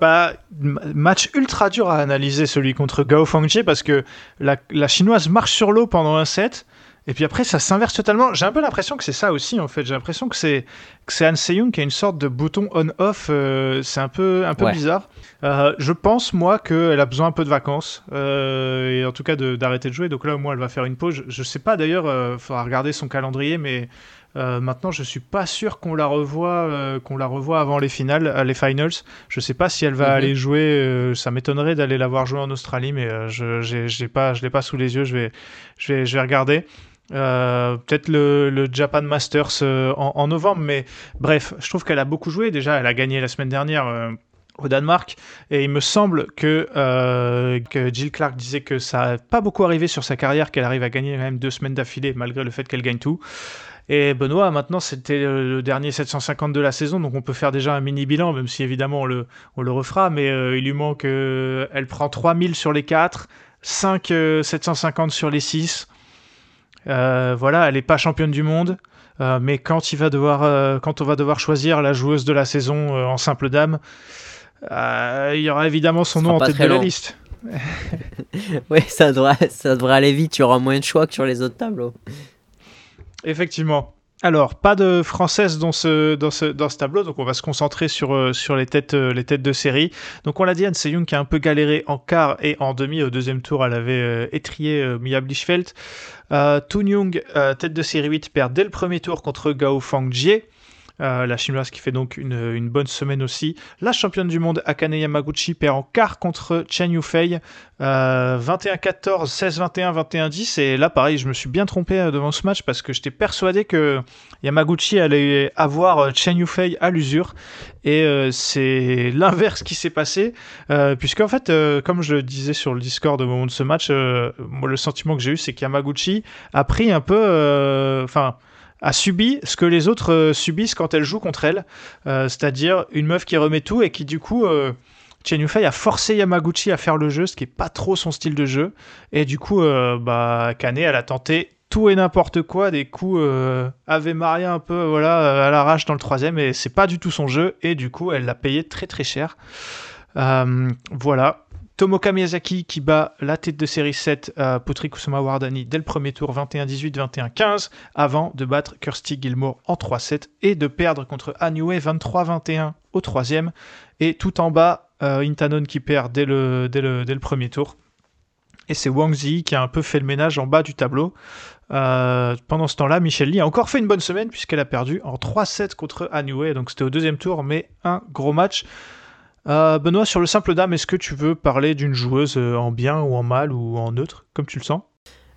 Bah, match ultra dur à analyser celui contre Gao Fangjie parce que la, la chinoise marche sur l'eau pendant un set et puis après ça s'inverse totalement. J'ai un peu l'impression que c'est ça aussi en fait. J'ai l'impression que c'est que c'est Han qui a une sorte de bouton on-off. euh, c'est un peu un peu Ouais. bizarre. Euh, je pense moi qu'elle a besoin un peu de vacances euh, et en tout cas de- d'arrêter de, jouer. Donc là au moins elle va faire une pause. Je, je sais pas d'ailleurs. Il faudra regarder son calendrier, mais euh, maintenant, je suis pas sûr qu'on la revoie, euh, qu'on la revoie avant les finales, euh, les finals. Je sais pas si elle va Mhm. aller jouer. euh, ça m'étonnerait d'aller la voir jouer en Australie, mais je j'ai pas, je l'ai pas sous les yeux. Je vais, je vais, je vais regarder. Peut-être le, le Japan Masters en, en novembre, mais bref, je trouve qu'elle a beaucoup joué. Déjà, elle a gagné la semaine dernière. au Danemark et il me semble que, euh, que Jill Clark disait que ça n'a pas beaucoup arrivé sur sa carrière qu'elle arrive à gagner même deux semaines d'affilée malgré le fait qu'elle gagne tout et Benoît, maintenant, c'était le dernier 750 de la saison, donc on peut faire déjà un mini bilan, même si évidemment on le, on le refera, mais euh, il lui manque. euh, elle prend 3000 sur les 4, 5 euh, 750 sur les 6. Euh, voilà, elle n'est pas championne du monde. mais quand, il va devoir, quand on va devoir choisir la joueuse de la saison en simple dame, il y aura évidemment son nom en tête de la liste. Ouais, ça devrait, ça devrait aller vite, tu auras moins de choix que sur les autres tableaux. Effectivement. Alors, pas de française dans ce, tableau, donc on va se concentrer sur, euh, sur les, têtes, euh, les têtes de série. Donc on l'a dit, Anne Young qui a un peu galéré en quart et en demi. Au deuxième tour, elle avait euh, étrié Mia Blichfeld. Toon Young, tête de série 8, perd dès le premier tour contre Gao Fangjie. Euh, la chinoise qui fait donc une, bonne semaine aussi. La championne du monde Akane Yamaguchi perd en quart contre Chen Yufei. Euh, 21-14, 16-21, 21-10. Et là, pareil, je me suis bien trompé euh, devant ce match parce que j'étais persuadé que Yamaguchi allait avoir euh, Chen Yufei à l'usure. Et euh, c'est l'inverse qui s'est passé. Euh, puisque, en fait, comme je le disais sur le Discord au moment de ce match, le sentiment que j'ai eu, c'est qu'Yamaguchi a pris un peu. Enfin a subi ce que les autres euh, subissent quand elles jouent contre elle, euh, c'est-à-dire une meuf qui remet tout et qui du coup euh, Chen Yufei a forcé Yamaguchi à faire le jeu, ce qui est pas trop son style de jeu, et du coup bah Kane elle a tenté tout et n'importe quoi, des coups Ave Maria un peu voilà à l'arrache dans le troisième et c'est pas du tout son jeu. Et du coup elle l'a payé très très cher. voilà, Tomoka Miyazaki qui bat la tête de série 7 à Putri Kusuma Wardani dès le premier tour 21-18, 21-15 avant de battre Kirsty Gilmore en 3-7 et de perdre contre Anue 23-21 au troisième. Et tout en bas, euh, Intanon qui perd dès le, dès le, dès le premier tour. Et c'est Wang Zi qui a un peu fait le ménage en bas du tableau. Euh, pendant ce temps-là, Michelle Lee a encore fait une bonne semaine puisqu'elle a perdu en 3-7 contre Anue. Donc c'était au deuxième tour, mais un gros match. Euh, Benoît, sur le simple dame, est-ce que tu veux parler d'une joueuse euh, en bien ou en mal ou en neutre, comme tu le sens?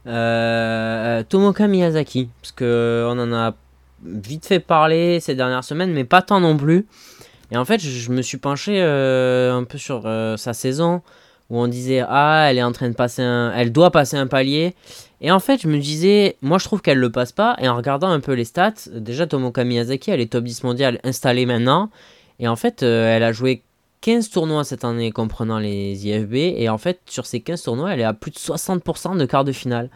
Euh, Tomoka Miyazaki, parce que on en a vite fait parler ces dernières semaines, mais pas tant non plus. Et en fait, je me suis penché un peu sur sa saison où on disait ah elle est en train de passer un, elle doit passer un palier. Et en fait, je me disais, moi je trouve qu'elle le passe pas. Et en regardant un peu les stats, déjà Tomoka Miyazaki, elle est top 10 mondial installée maintenant. Et en fait, elle a joué 15 tournois cette année comprenant les IFB et en fait sur ces 15 tournois elle est à plus de 60% de quart de finale.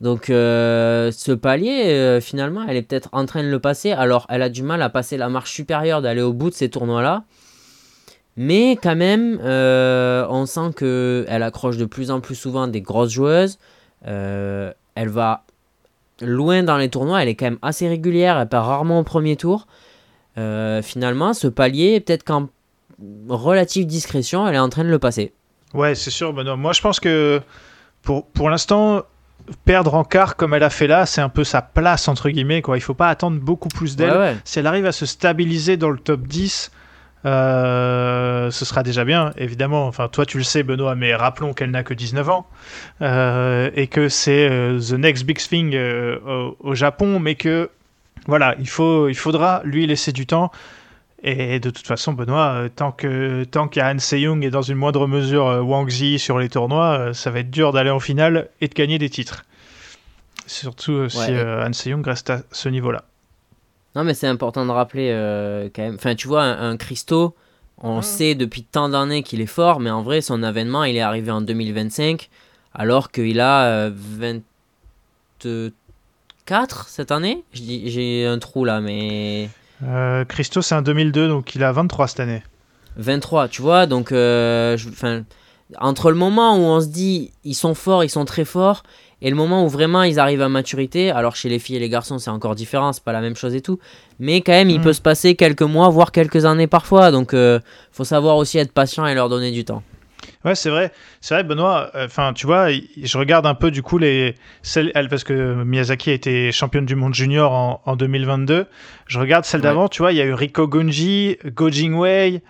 Donc euh, ce palier euh, finalement elle est peut-être en train de le passer alors elle a du mal à passer la marche supérieure d'aller au bout de ces tournois là. Mais quand même euh, on sent qu'elle accroche de plus en plus souvent des grosses joueuses. elle va loin dans les tournois, elle est quand même assez régulière, elle part rarement au premier tour. finalement ce palier peut-être qu'en relative discrétion, elle est en train de le passer. Ouais, c'est sûr, Benoît. Moi, je pense que pour, pour l'instant, perdre en quart comme elle a fait là, c'est un peu sa place, entre guillemets. Quoi. Il faut pas attendre beaucoup plus d'elle. Si elle arrive à se stabiliser dans le top 10, euh, ce sera déjà bien, évidemment. Enfin, toi, tu le sais, Benoît, mais rappelons qu'elle n'a que 19 ans euh, et que c'est euh, the next big thing au, au, Japon, mais que voilà, il, faut, il faudra lui laisser du temps. Et de toute façon, Benoît, euh, tant que tant qu'il y a Han Seyung et dans une moindre mesure euh, Wang Zi sur les tournois, euh, ça va être dur d'aller en finale et de gagner des titres. Surtout si Han Seyung reste à ce niveau-là. Non, mais c'est important de rappeler quand même. Enfin, tu vois, un, Christo, on mmh. sait depuis tant d'années qu'il est fort, mais en vrai, son avènement, il est arrivé en 2025, alors qu'il a 24 cette année? J'ai un trou là, mais. Euh, Christo, c'est un 2002, donc il a 23 cette année. 23, tu vois, donc euh, entre le moment où on se dit ils sont forts, ils sont très forts, et le moment où vraiment ils arrivent à maturité, alors chez les filles et les garçons c'est encore différent, c'est pas la même chose et tout, mais quand même il mm. peut se passer quelques mois, voire quelques années parfois, donc euh, faut savoir aussi être patient et leur donner du temps. Ouais, c'est vrai. C'est vrai, Benoît. Euh, enfin, tu vois, je regarde un peu du coup les celles, parce que Miyazaki a été championne du monde junior en, en 2022. Je regarde celle d'avant. Tu vois, il y a eu Riko Gunji, Go Jingwei,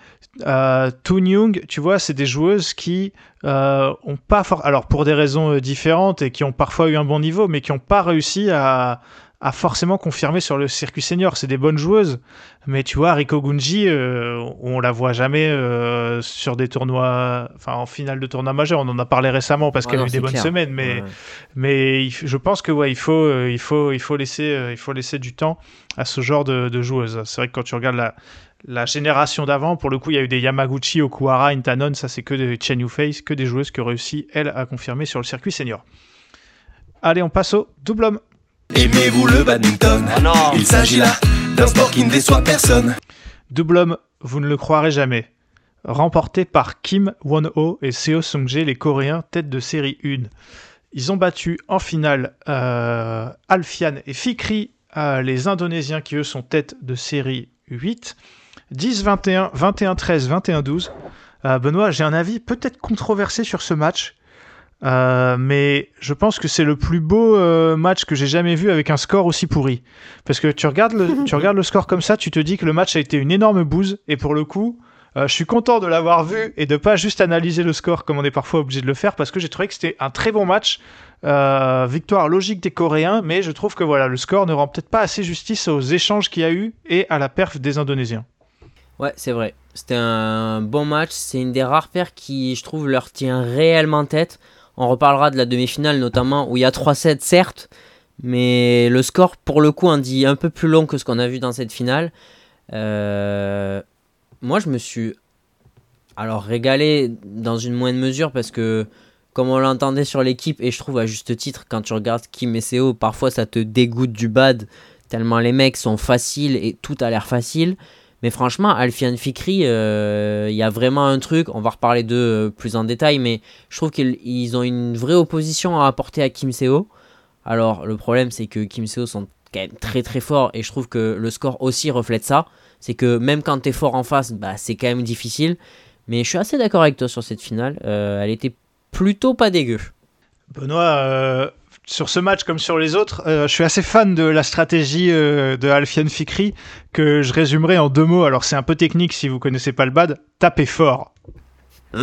euh, Toon Young. Tu vois, c'est des joueuses qui euh, ont pas fort. Alors pour des raisons euh, différentes et qui ont parfois eu un bon niveau, mais qui n'ont pas réussi à a forcément confirmé sur le circuit senior. C'est des bonnes joueuses, mais tu vois, Riko Gunji, euh, on la voit jamais euh, sur des tournois, enfin en finale de tournoi majeur. On en a parlé récemment parce qu'elle a eu des bonnes semaines, mais mais je pense que ouais, il faut euh, il faut il faut laisser il faut laisser du temps à ce genre de, de joueuses. C'est vrai que quand tu regardes la la génération d'avant, pour le coup, il y a eu des Yamaguchi, Okuhara, Intanon, ça c'est que des Chen Yufei, que des joueuses qui ont réussi, elles, à confirmer sur le circuit senior. Allez, on passe au double homme. Aimez-vous le badminton ah Il s'agit là d'un sport qui ne déçoit personne. Double homme, vous ne le croirez jamais. Remporté par Kim Won-ho et Seo Sung-jae, les Coréens, tête de série 1. Ils ont battu en finale euh, Alfian et Fikri, euh, les Indonésiens qui eux sont tête de série 8. 10-21, 21-13, 21-12. Benoît, j'ai un avis peut-être controversé sur ce match. Euh, mais je pense que c'est le plus beau euh, match que j'ai jamais vu avec un score aussi pourri. Parce que tu regardes, le, tu regardes le score comme ça, tu te dis que le match a été une énorme bouse. Et pour le coup, euh, je suis content de l'avoir vu et de pas juste analyser le score comme on est parfois obligé de le faire parce que j'ai trouvé que c'était un très bon match. Euh, victoire logique des Coréens, mais je trouve que voilà, le score ne rend peut-être pas assez justice aux échanges qu'il y a eu et à la perf des Indonésiens. Ouais, c'est vrai. C'était un bon match. C'est une des rares paires qui, je trouve, leur tient réellement tête. On reparlera de la demi-finale notamment où il y a 3-7 certes, mais le score pour le coup en dit un peu plus long que ce qu'on a vu dans cette finale. Euh, moi je me suis alors régalé dans une moindre mesure parce que comme on l'entendait sur l'équipe et je trouve à juste titre quand tu regardes Kim et Seo parfois ça te dégoûte du bad tellement les mecs sont faciles et tout a l'air facile. Mais franchement, Alfian Fikri, euh, il y a vraiment un truc, on va reparler d'eux euh, plus en détail, mais je trouve qu'ils ont une vraie opposition à apporter à Kim Seo. Alors, le problème, c'est que Kim Seo sont quand même très très forts, et je trouve que le score aussi reflète ça. C'est que même quand tu es fort en face, bah, c'est quand même difficile. Mais je suis assez d'accord avec toi sur cette finale. Euh, elle était plutôt pas dégueu. Benoît, sur ce match comme sur les autres, euh, je suis assez fan de la stratégie euh, de Alfian Fikri que je résumerai en deux mots. Alors c'est un peu technique si vous connaissez pas le bad. Tapez fort.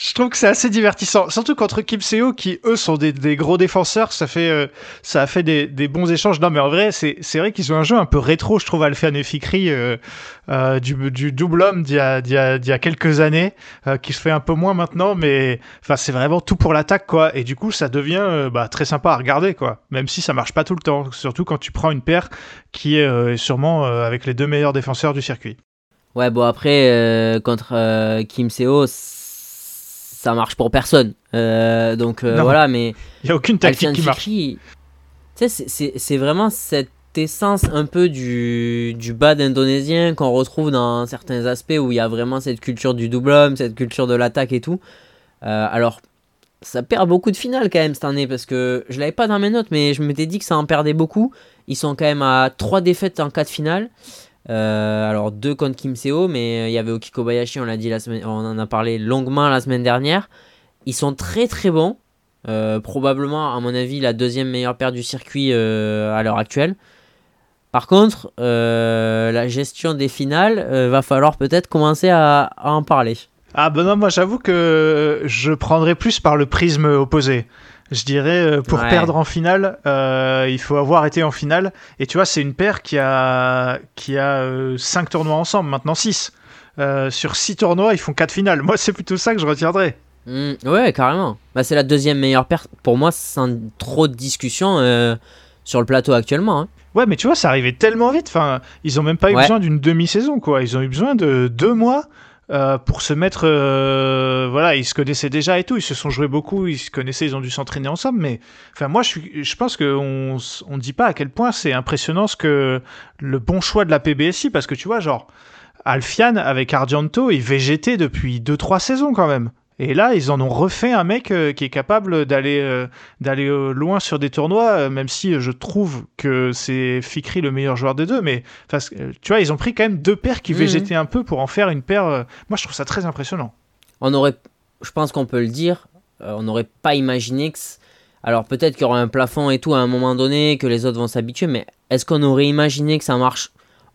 je trouve que c'est assez divertissant, surtout contre Kim Seo qui eux sont des, gros défenseurs. Ça fait euh, ça a fait des, bons échanges. Non mais en vrai c'est vrai qu'ils ont un jeu un peu rétro. Je trouve Alfian et Fikri euh, euh, du, du double homme d'il y y y a quelques années qui se fait un peu moins maintenant, mais enfin c'est vraiment tout pour l'attaque quoi. Et du coup ça devient bah, très sympa à regarder quoi. Même si ça marche pas tout le temps, surtout quand tu prends une paire qui est sûrement avec les deux meilleurs défenseurs du circuit. Ouais bon après contre Kim Seo ça marche pour personne. Euh, donc euh, voilà, mais. Il n'y a aucune tactique qui marche. C'est vraiment cette essence un peu du, du bad indonésien qu'on retrouve dans certains aspects où il y a vraiment cette culture du double homme, cette culture de l'attaque et tout. Euh, alors, ça perd beaucoup de finales quand même cette année parce que je l'avais pas dans mes notes, mais je m'étais dit que ça en perdait beaucoup. Ils sont quand même à 3 défaites en 4 finales. Euh, alors deux contre Kim Seo, mais euh, il y avait Oki Kobayashi, on l'a dit la semaine, on en a parlé longuement la semaine dernière. Ils sont très très bons, euh, probablement à mon avis la deuxième meilleure paire du circuit à l'heure actuelle. Par contre, la gestion des finales, va falloir peut-être commencer à, en parler. Ah ben non, moi j'avoue que je prendrais plus par le prisme opposé. Je dirais, euh, pour perdre en finale, euh, il faut avoir été en finale. Et tu vois, c'est une paire qui a, qui a 5 euh, tournois ensemble, maintenant 6. sur 6 tournois, ils font 4 finales. Moi, c'est plutôt ça que je retiendrai. Mmh, ouais, carrément. Bah, c'est la deuxième meilleure paire. Pour moi, sans trop de discussion sur le plateau actuellement. Hein. Ouais, mais tu vois, ça arrivait tellement vite. Enfin, ils ont même pas eu besoin d'une demi-saison, quoi. Ils ont eu besoin de deux mois euh, pour se mettre. Euh, voilà, ils se connaissaient déjà et tout, ils se sont joués beaucoup, ils se connaissaient, ils ont dû s'entraîner ensemble. Mais enfin, moi, je, je pense qu'on on dit pas à quel point c'est impressionnant ce que le bon choix de la PBSI, parce que tu vois, genre, Alfian avec Argento, il végétait depuis 2-3 saisons quand même. Et là, ils en ont refait un mec euh, qui est capable d'aller euh, d'aller euh, loin sur des tournois, même si je trouve que c'est Fikri le meilleur joueur des deux. Mais tu vois, ils ont pris quand même deux paires qui mhm. végétaient un peu pour en faire une paire. moi, je trouve ça très impressionnant. On aurait, je pense qu'on peut le dire, on n'aurait pas imaginé que. Alors peut-être qu'il y aura un plafond et tout à un moment donné, que les autres vont s'habituer, mais est-ce qu'on aurait imaginé que ça marche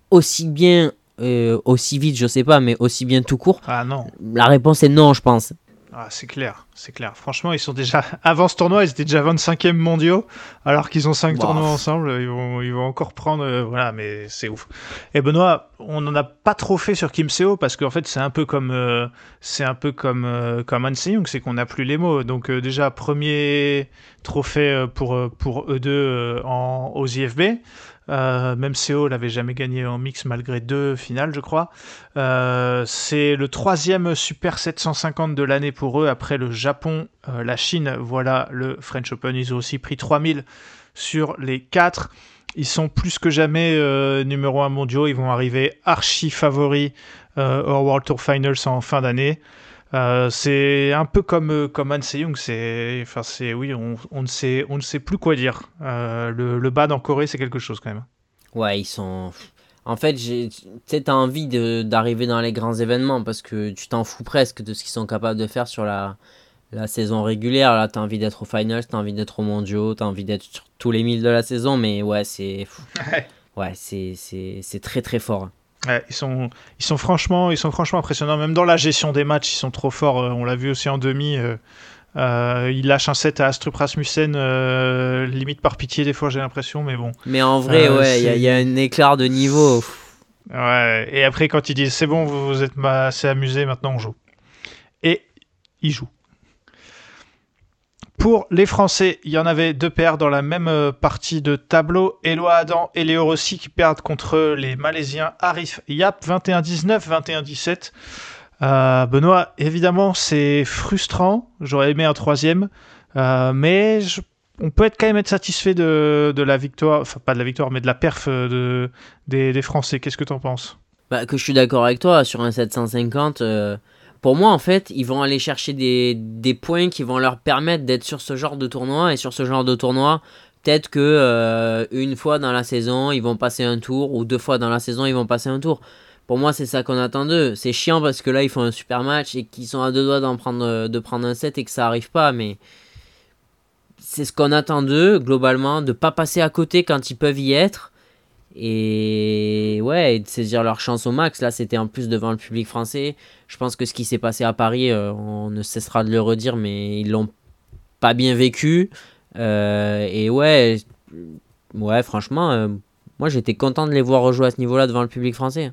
aussi bien aussi vite, je sais pas, mais aussi bien tout court? Ah non. La réponse est non, je pense. Ah, c'est clair, c'est clair. Franchement, ils sont déjà avant ce tournoi, ils étaient déjà 25e mondiaux, alors qu'ils ont 5 tournois ensemble. Ils vont, ils vont encore prendre, euh, voilà, mais c'est ouf. Et Benoît, on n'en a pas trop fait sur Kim Seo parce qu'en fait, c'est un peu comme, euh, c'est un peu comme euh, comme Han Young, c'est qu'on n'a plus les mots. Donc déjà premier trophée pour pour eux deux en aux IFB. Euh, même CO l'avait jamais gagné en mix malgré deux finales, je crois. Euh, c'est le troisième Super 750 de l'année pour eux après le Japon, euh, la Chine. Voilà le French Open. Ils ont aussi pris 3000 sur les 4. Ils sont plus que jamais numéro 1 mondiaux. Ils vont arriver archi favoris au World Tour Finals en fin d'année. C'est un peu comme comme Han Young, c'est enfin c'est oui, on, on, ne sait on ne sait plus quoi dire. le, le bad en Corée, c'est quelque chose quand même. Ouais, ils sont En fait, j'ai- tu sais, t'as envie de- d'arriver dans les grands événements parce que tu t'en fous presque de ce qu'ils sont capables de faire sur la, la saison régulière. Là, t'as envie d'être au finals, t'as envie d'être au mondiaux, t'as envie d'être sur tous les milles de la saison. Mais ouais, c'est. Ouais. Ouais, c'est c'est- c'est très très fort. Ils sont, ils sont franchement, ils sont franchement impressionnants. Même dans la gestion des matchs, ils sont trop forts. Euh, On l'a vu aussi en demi. euh, euh, il lâche un set à Astrup Rasmussen, euh, limite par pitié des fois, j'ai l'impression, mais bon. Mais en vrai, Euh, ouais, il y, a- y un écart de niveau. Ouais. Et après, quand ils disent c'est bon, vous vous êtes assez amusé, maintenant on joue. Et ils jouent. Pour les Français, il y en avait deux paires dans la même euh, partie de tableau. Eloi Adam et Léo Rossi qui perdent contre les Malaisiens Arif Yap 21-19, 21-17. Euh, Benoît, évidemment, c'est frustrant. J'aurais aimé un troisième. Euh, mais on peut être quand même être satisfait de, la victoire, enfin pas de la victoire, mais de la perf de, des, Français. Qu'est-ce que tu en penses? Bah, que je suis d'accord avec toi sur un 750. euh, pour moi, en fait, ils vont aller chercher des, des points qui vont leur permettre d'être sur ce genre de tournoi. Et sur ce genre de tournoi, peut-être que euh, une fois dans la saison, ils vont passer un tour, ou deux fois dans la saison, ils vont passer un tour. Pour moi, c'est ça qu'on attend d'eux. C'est chiant parce que là, ils font un super match et qu'ils sont à deux doigts d'en prendre, de prendre un set et que ça arrive pas. Mais c'est ce qu'on attend d'eux, globalement, de pas passer à côté quand ils peuvent y être. Et ouais, et de saisir leur chance au max. Là, c'était en plus devant le public français. Je pense que ce qui s'est passé à Paris, euh, on ne cessera de le redire, mais ils l'ont pas bien vécu. Euh, et ouais, ouais, franchement, euh, moi j'étais content de les voir rejouer à ce niveau-là devant le public français.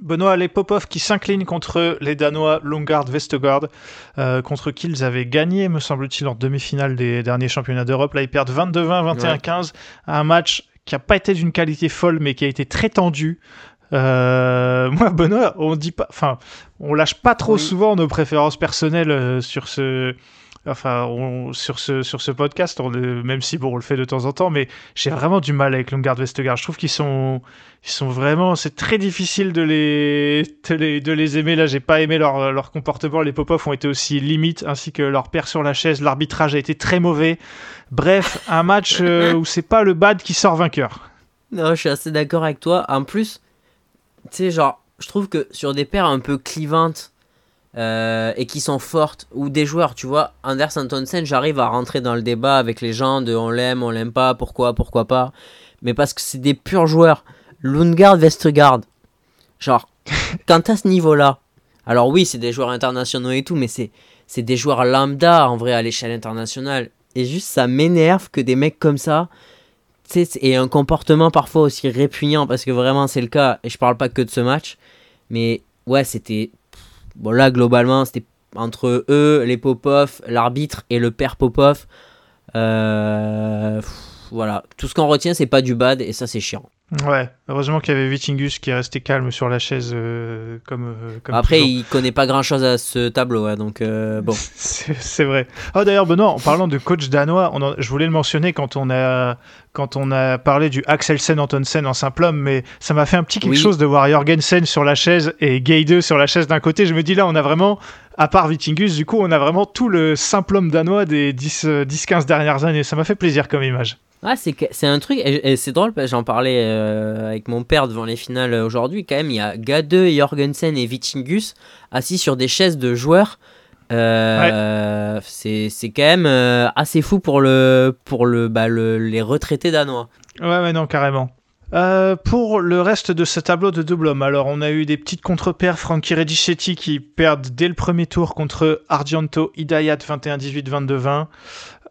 Benoît, les Popov qui s'inclinent contre les Danois Longard Vestergaard, euh, contre qui ils avaient gagné, me semble-t-il, en demi-finale des derniers championnats d'Europe. Là, ils perdent 22-20, 21-15, un match qui n'a pas été d'une qualité folle, mais qui a été très tendu. Euh, moi, Benoît, on dit pas, enfin, on lâche pas trop Oui. souvent nos préférences personnelles euh, sur ce, enfin, on- sur ce sur ce podcast, même si bon, on le fait de temps en temps, mais j'ai vraiment du mal avec Longard Vestergaard. Je trouve qu'ils sont, ils sont vraiment, c'est très difficile de les, de les, de les aimer. Là, j'ai pas aimé leur, leur comportement. Les Popov ont été aussi limites, ainsi que leur père sur la chaise. L'arbitrage a été très mauvais. Bref, un match euh, où c'est pas le bad qui sort vainqueur. Non, je suis assez d'accord avec toi. En plus, tu sais, genre, je trouve que sur des paires un peu clivantes euh, et qui sont fortes, ou des joueurs, tu vois, Anders Antonsen, j'arrive à rentrer dans le débat avec les gens de on l'aime, on l'aime pas, pourquoi, pourquoi pas. Mais parce que c'est des purs joueurs. Lundgaard, Vestergaard. Genre, quand à ce niveau-là, alors oui, c'est des joueurs internationaux et tout, mais c'est, c'est des joueurs lambda en vrai à l'échelle internationale. Et juste, ça m'énerve que des mecs comme ça, et un comportement parfois aussi répugnant, parce que vraiment c'est le cas, et je parle pas que de ce match, mais ouais, c'était. Bon, là, globalement, c'était entre eux, les Popov, l'arbitre et le père Popov. Euh, voilà, tout ce qu'on retient, c'est pas du bad, et ça, c'est chiant. Ouais, heureusement qu'il y avait Vitingus qui est resté calme sur la chaise, euh, comme, euh, comme Après, toujours. il connaît pas grand chose à ce tableau, hein, donc euh, bon. C'est vrai. Ah d'ailleurs Benoît, en parlant de coach danois, on en- je voulais le mentionner quand on a quand on a parlé du Axelsen Antonsen en simple homme, mais ça m'a fait un petit quelque Oui. chose de voir Jorgensen sur la chaise et Geide sur la chaise d'un côté. Je me dis là, on a vraiment, à part Vitingus, du coup, on a vraiment tout le simple homme danois des 10-15 dernières années. Ça m'a fait plaisir comme image. Ah, c'est un truc, et, et c'est drôle, parce que j'en parlais euh, avec mon père devant les finales aujourd'hui. Quand même, il y a Gade, Jorgensen et Vitingus assis sur des chaises de joueurs. Euh, c'est, c'est quand même euh, assez fou pour, le, pour le, bah, le- les retraités danois. Ouais, ouais, non, carrément. Euh, pour le reste de ce tableau de double homme, alors on a eu des petites contre-paires, Frankie Redicetti qui perdent dès le premier tour contre Argento Hidayat 21-18, 22-20.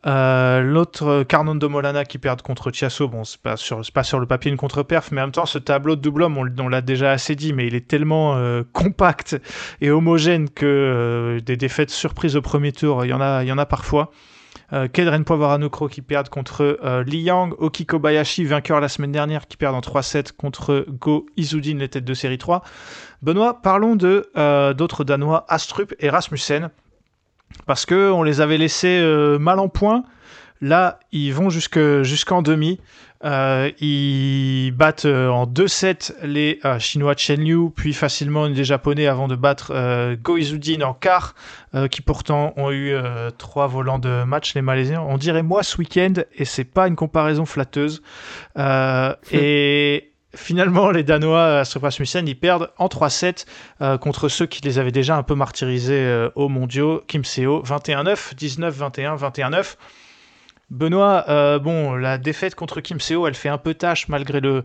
Euh, L'autre, Carnondo Molana qui perdent contre Chiasso. Bon, c'est pas sur, le papier une contre-perf, mais en même temps, ce tableau de double homme, on, l'a déjà assez dit, mais il est tellement euh, compact et homogène que euh, des défaites surprises au premier tour, il y en a parfois. Euh, Kedren Povaranokro qui perdent contre euh, Li Yang, Oki Kobayashi, vainqueur la semaine dernière, qui perdent en 3-7 contre Go Izudin, les têtes de série 3. Benoît, parlons de euh, d'autres Danois, Astrup et Rasmussen, parce que on les avait laissés euh, mal en point. Là, ils vont jusque- jusqu'en demi. Euh, ils battent euh, en 2-7 les euh, Chinois Chen Liu, puis facilement les Japonais avant de battre euh, Go Izudin en quart, euh, qui pourtant ont eu trois volants de match, les Malaisiens. On dirait moi ce week-end, et c'est pas une comparaison flatteuse. Et finalement, les Danois à Rasmussen, ils perdent en 3-7 euh, contre ceux qui les avaient déjà un peu martyrisés euh, aux mondiaux. Kim Seo, 21-9, 19-21, 21-9. Benoît, euh, bon, la défaite contre Kim Seo, elle fait un peu tâche malgré le,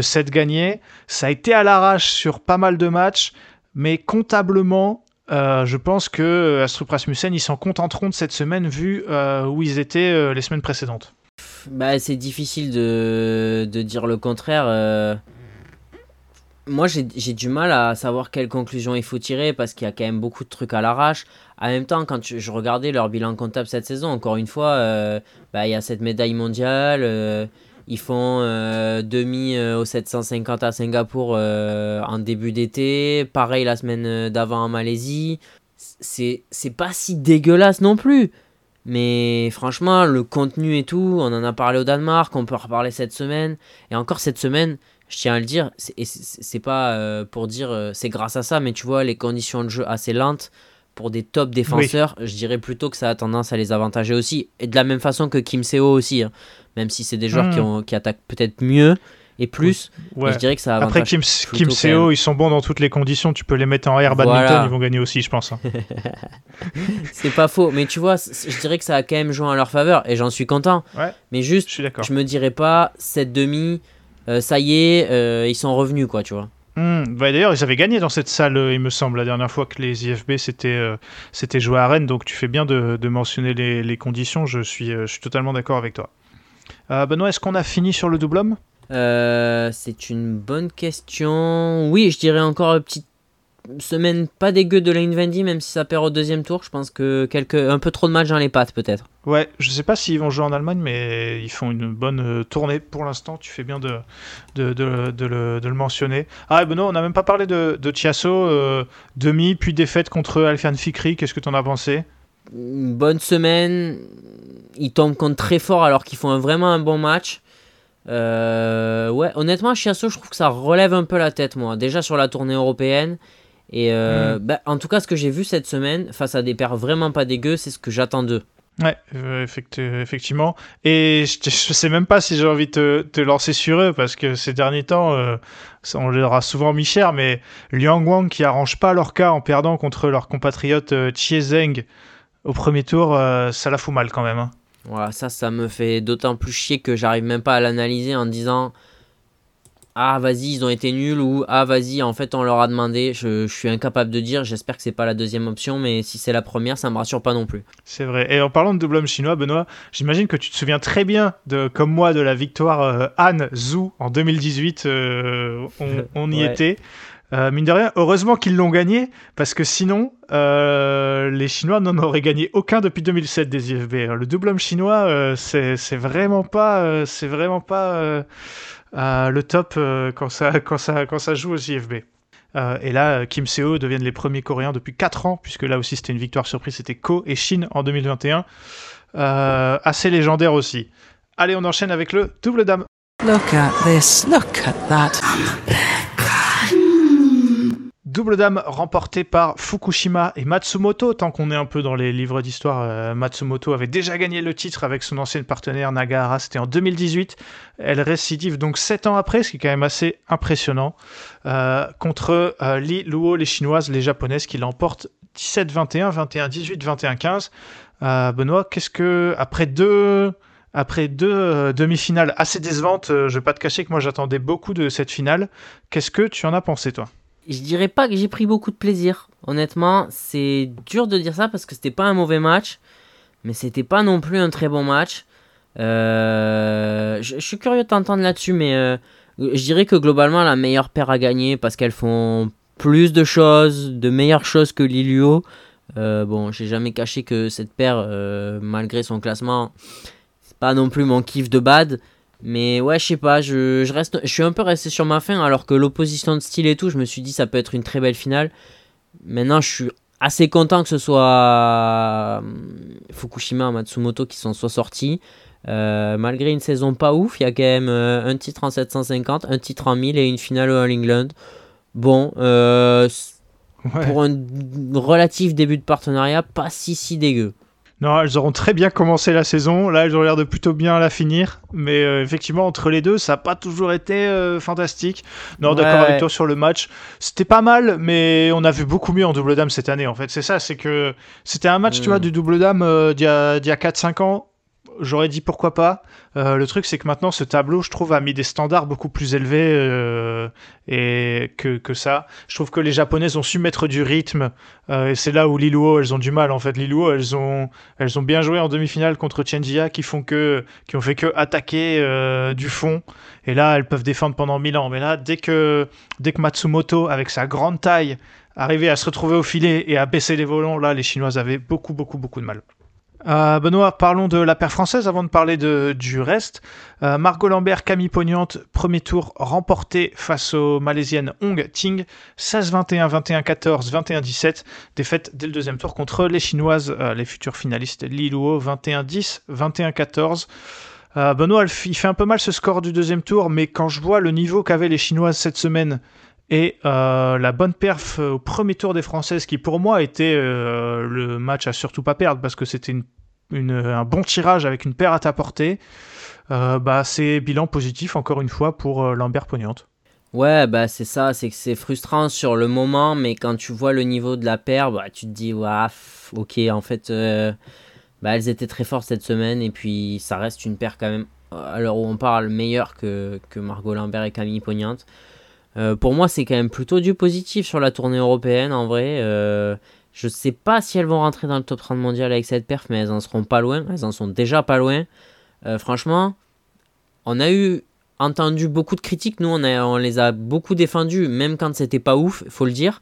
set gagné. Ça a été à l'arrache sur pas mal de matchs, mais comptablement, je pense que Astrup Rasmussen, ils s'en contenteront de cette semaine vu où ils étaient les semaines précédentes. Bah, c'est difficile de, dire le contraire. Euh. Moi, j'ai du mal à savoir quelle conclusion il faut tirer parce qu'il y a quand même beaucoup de trucs à l'arrache. En même temps, quand je regardais leur bilan comptable cette saison, encore une fois, euh, bah, y a cette médaille mondiale. Euh, ils font demi au 750 à Singapour en début d'été. Pareil la semaine d'avant en Malaisie. C'est pas si dégueulasse non plus. Mais franchement, le contenu et tout, on en a parlé au Danemark, on peut en reparler cette semaine. Et encore cette semaine, je tiens à le dire, c'est pas euh, pour dire euh, c'est grâce à ça, mais tu vois, les conditions de jeu assez lentes pour des top défenseurs, je dirais plutôt que ça a tendance à les avantager aussi. Et de la même façon que Kim Seo aussi, hein. même si c'est des joueurs qui, hmm. ont, qui attaquent peut-être mieux et plus. je dirais que ça Après, Kim, Kim Seo, ils sont bons dans toutes les conditions. Tu peux les mettre en air badminton, ils vont gagner aussi, je pense. Hein. c'est pas faux, mais tu vois, je dirais que ça a quand même joué en leur faveur et j'en suis content. mais juste, je, je me dirais pas, cette demi, euh, ça y est, euh, ils sont revenus, quoi, tu vois. Hmm. Bah, d'ailleurs, ils avaient gagné dans cette salle, il me semble, la dernière fois que les IFB s'étaient euh, joué à Rennes. Donc, tu fais bien de, mentionner les, conditions. Je suis, je suis totalement d'accord avec toi. Benoît, est-ce qu'on a fini sur le double homme euh, c'est une bonne question. Oui, je dirais encore une petite semaine pas dégueu de Lane Vendy, même si ça perd au deuxième tour. Je pense que quelques, un peu trop de matchs dans les pattes, peut-être. Ouais, je sais pas s'ils vont jouer en Allemagne, mais ils font une bonne euh, tournée pour l'instant. Tu fais bien de, de, de, le, mentionner. Ah, Benoît, on n'a même pas parlé de, de Chiasso. Euh, demi, puis défaite contre Alfian Fikri. Qu'est-ce que tu en as pensé? Une bonne semaine. Ils tombent contre très fort alors qu'ils font vraiment un bon match. Euh, ouais, honnêtement, Chiasso, je trouve que ça relève un peu la tête, moi. Déjà sur la tournée européenne. Et euh, bah, en tout cas, ce que j'ai vu cette semaine, face à des paires vraiment pas dégueux, c'est ce que j'attends d'eux. Ouais, euh, effectivement. Et je, sais même pas si j'ai envie de te, lancer sur eux, parce que ces derniers temps, on leur a souvent mis cher, mais Liang Wang qui arrange pas leur cas en perdant contre leur compatriote Chie Zheng au premier tour, ça la fout mal quand même. Hein. Voilà, ça, ça me fait d'autant plus chier que j'arrive même pas à l'analyser en disant Ah, vas-y, ils ont été nuls ou Ah, vas-y, en fait, on leur a demandé. Je, suis incapable de dire. J'espère que c'est pas la deuxième option, mais si c'est la première, ça me rassure pas non plus. C'est vrai. Et en parlant de double homme chinois, Benoît, j'imagine que tu te souviens très bien, de, comme moi, de la victoire euh, Han Zhu en 2018. Euh, on, y était. Euh, mine de rien, heureusement qu'ils l'ont gagné, parce que sinon, euh, les Chinois n'en auraient gagné aucun depuis 2007 des IFB. Le double homme chinois, euh, c'est vraiment pas, c'est vraiment pas le top quand, ça, quand, ça, quand ça joue aux IFB. et là, Kim Seo deviennent les premiers Coréens depuis 4 ans, puisque là aussi c'était une victoire surprise, c'était Ko et Shin en 2021. assez légendaire aussi. Allez, on enchaîne avec le double dame. Look at this, look at that. Double dame remportée par Fukushima et Matsumoto. Tant qu'on est un peu dans les livres d'histoire, euh, Matsumoto avait déjà gagné le titre avec son ancienne partenaire Nagahara. C'était en 2018. Elle récidive donc 7 ans après, ce qui est quand même assez impressionnant, euh, contre euh, Li Luo, les chinoises, les japonaises qui l'emportent 17-21, 21-18, 21-15. Benoît, qu'est-ce que, après deux après deux demi-finales assez décevantes, je vais pas te cacher que moi j'attendais beaucoup de cette finale. Qu'est-ce que tu en as pensé toi? Je dirais pas que j'ai pris beaucoup de plaisir. Honnêtement, c'est dur de dire ça parce que c'était pas un mauvais match, mais c'était pas non plus un très bon match. Euh, je, suis curieux de t'entendre là-dessus, mais euh, je dirais que globalement, la meilleure paire à gagner parce qu'elles font plus de choses, de meilleures choses que Lilio. Euh, bon, j'ai jamais caché que cette paire, malgré son classement, c'est pas non plus mon kiff de bad. Mais ouais, je sais pas, je, je, reste, je suis un peu resté sur ma fin, alors que l'opposition de style et tout, je me suis dit ça peut être une très belle finale. Maintenant, je suis assez content que ce soit euh, Fukushima et Matsumoto qui sont soit sortis. Euh, malgré une saison pas ouf, il y a quand même euh, un titre en 750, un titre en 1000 et une finale au All England. Bon, pour un relatif début de partenariat, pas si si dégueu. Non, elles auront très bien commencé la saison. Là, elles ont l'air de plutôt bien la finir. Mais euh, effectivement, entre les deux, ça n'a pas toujours été euh, fantastique. Non, d'accord avec toi sur le match. C'était pas mal, mais on a vu beaucoup mieux en double dame cette année. En fait, c'est ça, c'est que c'était un match, tu Mm. vois, du double dame euh, d'il y a, d'il y a 4-5 ans. J'aurais dit pourquoi pas. Euh, le truc, c'est que maintenant, ce tableau, je trouve, a mis des standards beaucoup plus élevés euh, et que, que ça. Je trouve que les Japonaises ont su mettre du rythme. euh, et c'est là où Liluo, elles ont du mal, en fait. Liluo, elles ont, elles ont bien joué en demi-finale contre Chenjia, qui font que, qui ont fait que attaquer du fond. Et là, elles peuvent défendre pendant 1000 ans. Mais là, dès que, dès que Matsumoto, avec sa grande taille, arrivait à se retrouver au filet et à baisser les volants, là, les Chinoises avaient beaucoup, beaucoup, beaucoup de mal. Euh, Benoît, parlons de la paire française avant de parler du reste. Euh, Margot Lambert, Camille Pognante, premier tour remporté face aux Malaisiennes Hong Ting, 16-21, 21-14, 21-17. Défaite dès le deuxième tour contre les Chinoises, euh, les futures finalistes Li Luo, 21-10, 21-14. Euh, Benoît, il fait un peu mal ce score du deuxième tour, mais quand je vois le niveau qu'avaient les Chinoises cette semaine et euh, la bonne perf euh, au premier tour des Françaises, qui pour moi était euh, le match à surtout pas perdre, parce que c'était un bon tirage avec une paire à ta portée, bah, c'est bilan positif encore une fois pour Lambert Pognante. Ouais, bah c'est ça, c'est que c'est frustrant sur le moment, mais quand tu vois le niveau de la paire, bah, tu te dis, pff, ok, en fait, bah, elles étaient très fortes cette semaine, et puis ça reste une paire quand même, à l'heure où on parle, meilleure que, que Margot Lambert et Camille Pognante. Euh, pour moi, c'est quand même plutôt du positif sur la tournée européenne, en vrai. Euh, je sais pas si elles vont rentrer dans le top 30 mondial avec cette perf, mais elles en seront pas loin, elles en sont déjà pas loin. Euh, franchement, on a eu entendu beaucoup de critiques. Nous, on, on les a beaucoup défendues, même quand c'était pas ouf, faut le dire.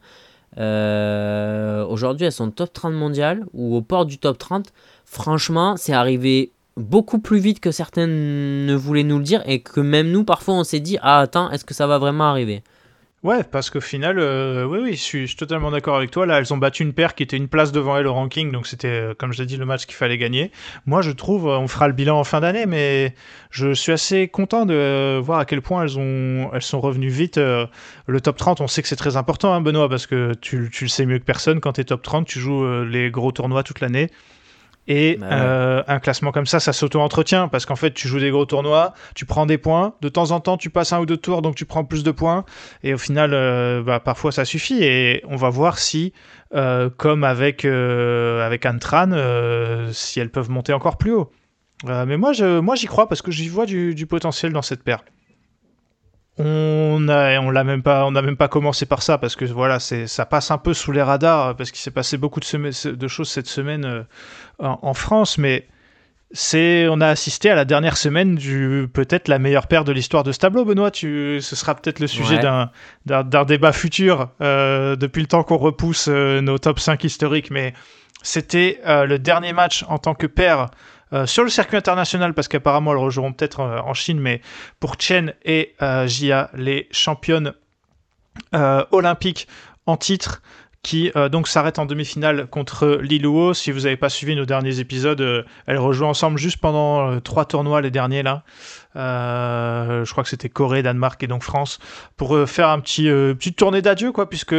Aujourd'hui, elles sont top 30 mondial ou au port du top 30. Franchement, c'est arrivé beaucoup plus vite que certains ne voulaient nous le dire et que même nous, parfois, on s'est dit Ah, attends, est-ce que ça va vraiment arriver? Ouais, parce qu'au final, euh, oui, oui, je suis, totalement d'accord avec toi. Là, elles ont battu une paire qui était une place devant elles au ranking, donc c'était, euh, comme je l'ai dit, le match qu'il fallait gagner. Moi, je trouve, euh, on fera le bilan en fin d'année, mais je suis assez content de voir à quel point elles, ont, elles sont revenues vite. Le top 30, on sait que c'est très important, hein, Benoît, parce que tu, tu le sais mieux que personne. Quand tu es top 30, tu joues les gros tournois toute l'année. Et Bah ouais. euh, un classement comme ça, ça s'auto-entretient parce qu'en fait, tu joues des gros tournois, tu prends des points, de temps en temps, tu passes un ou deux tours, donc tu prends plus de points, et au final, euh, bah, parfois ça suffit. Et on va voir si, euh, comme avec, avec Antran, si elles peuvent monter encore plus haut. Mais moi, je, moi, j'y crois parce que j'y vois du, du potentiel dans cette paire. On a, on l'a même pas, on n'a même pas commencé par ça parce que voilà, c'est, ça passe un peu sous les radars parce qu'il s'est passé beaucoup de, choses cette semaine en, en France, mais c'est, on a assisté à la dernière semaine du peut-être la meilleure paire de l'histoire de ce tableau. Benoît, tu, ce sera peut-être le sujet Ouais. d'un, débat futur euh, depuis le temps qu'on repousse euh, nos top 5 historiques, mais c'était euh, le dernier match en tant que paire sur le circuit international, parce qu'apparemment elles rejoueront peut-être en Chine, mais pour Chen et Jia, les championnes olympiques en titre, qui euh, donc s'arrêtent en demi-finale contre Liluo. Si vous n'avez pas suivi nos derniers épisodes, euh, elles rejouent ensemble juste pendant euh, trois tournois, les derniers là. Je crois que c'était Corée, Danemark et donc France, pour faire un petit petite tournée d'adieu, quoi, puisque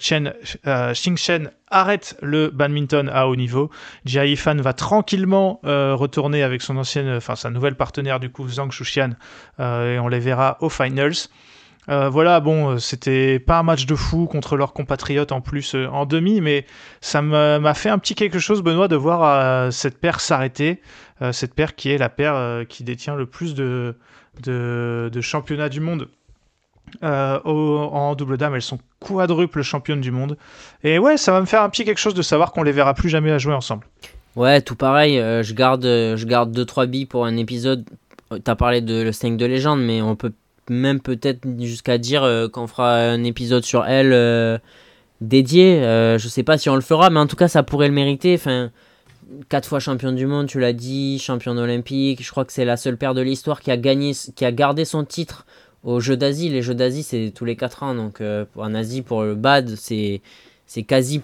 Chen, Xingchen arrête le badminton à haut niveau. Jia Yifan va tranquillement retourner avec son ancienne, enfin sa nouvelle partenaire du coup, Zhang Shuxian, euh, et on les verra aux finals. Euh, voilà, bon, euh, c'était pas un match de fou contre leurs compatriotes en plus euh, en demi, mais ça m'a fait un petit quelque chose, Benoît, de voir cette paire s'arrêter. Cette paire qui est la paire qui détient le plus de, championnats du monde. En double dame, elles sont quadruples championnes du monde. Et ouais, ça va me faire un petit quelque chose de savoir qu'on les verra plus jamais à jouer ensemble. Ouais, tout pareil, je garde euh, je garde 2-3 billes pour un épisode. T'as parlé de le 5 de légende, mais on peut même peut-être jusqu'à dire euh, qu'on fera un épisode sur elle euh, dédié. Euh, je sais pas si on le fera, mais en tout cas, ça pourrait le mériter. Enfin, 4 fois championne du monde, tu l'as dit, championne olympique. Je crois que c'est la seule paire de l'histoire qui a qui a gardé son titre aux Jeux d'Asie. Les Jeux d'Asie, c'est tous les 4 ans. Donc, euh, en Asie, pour le BAD, c'est c'est quasi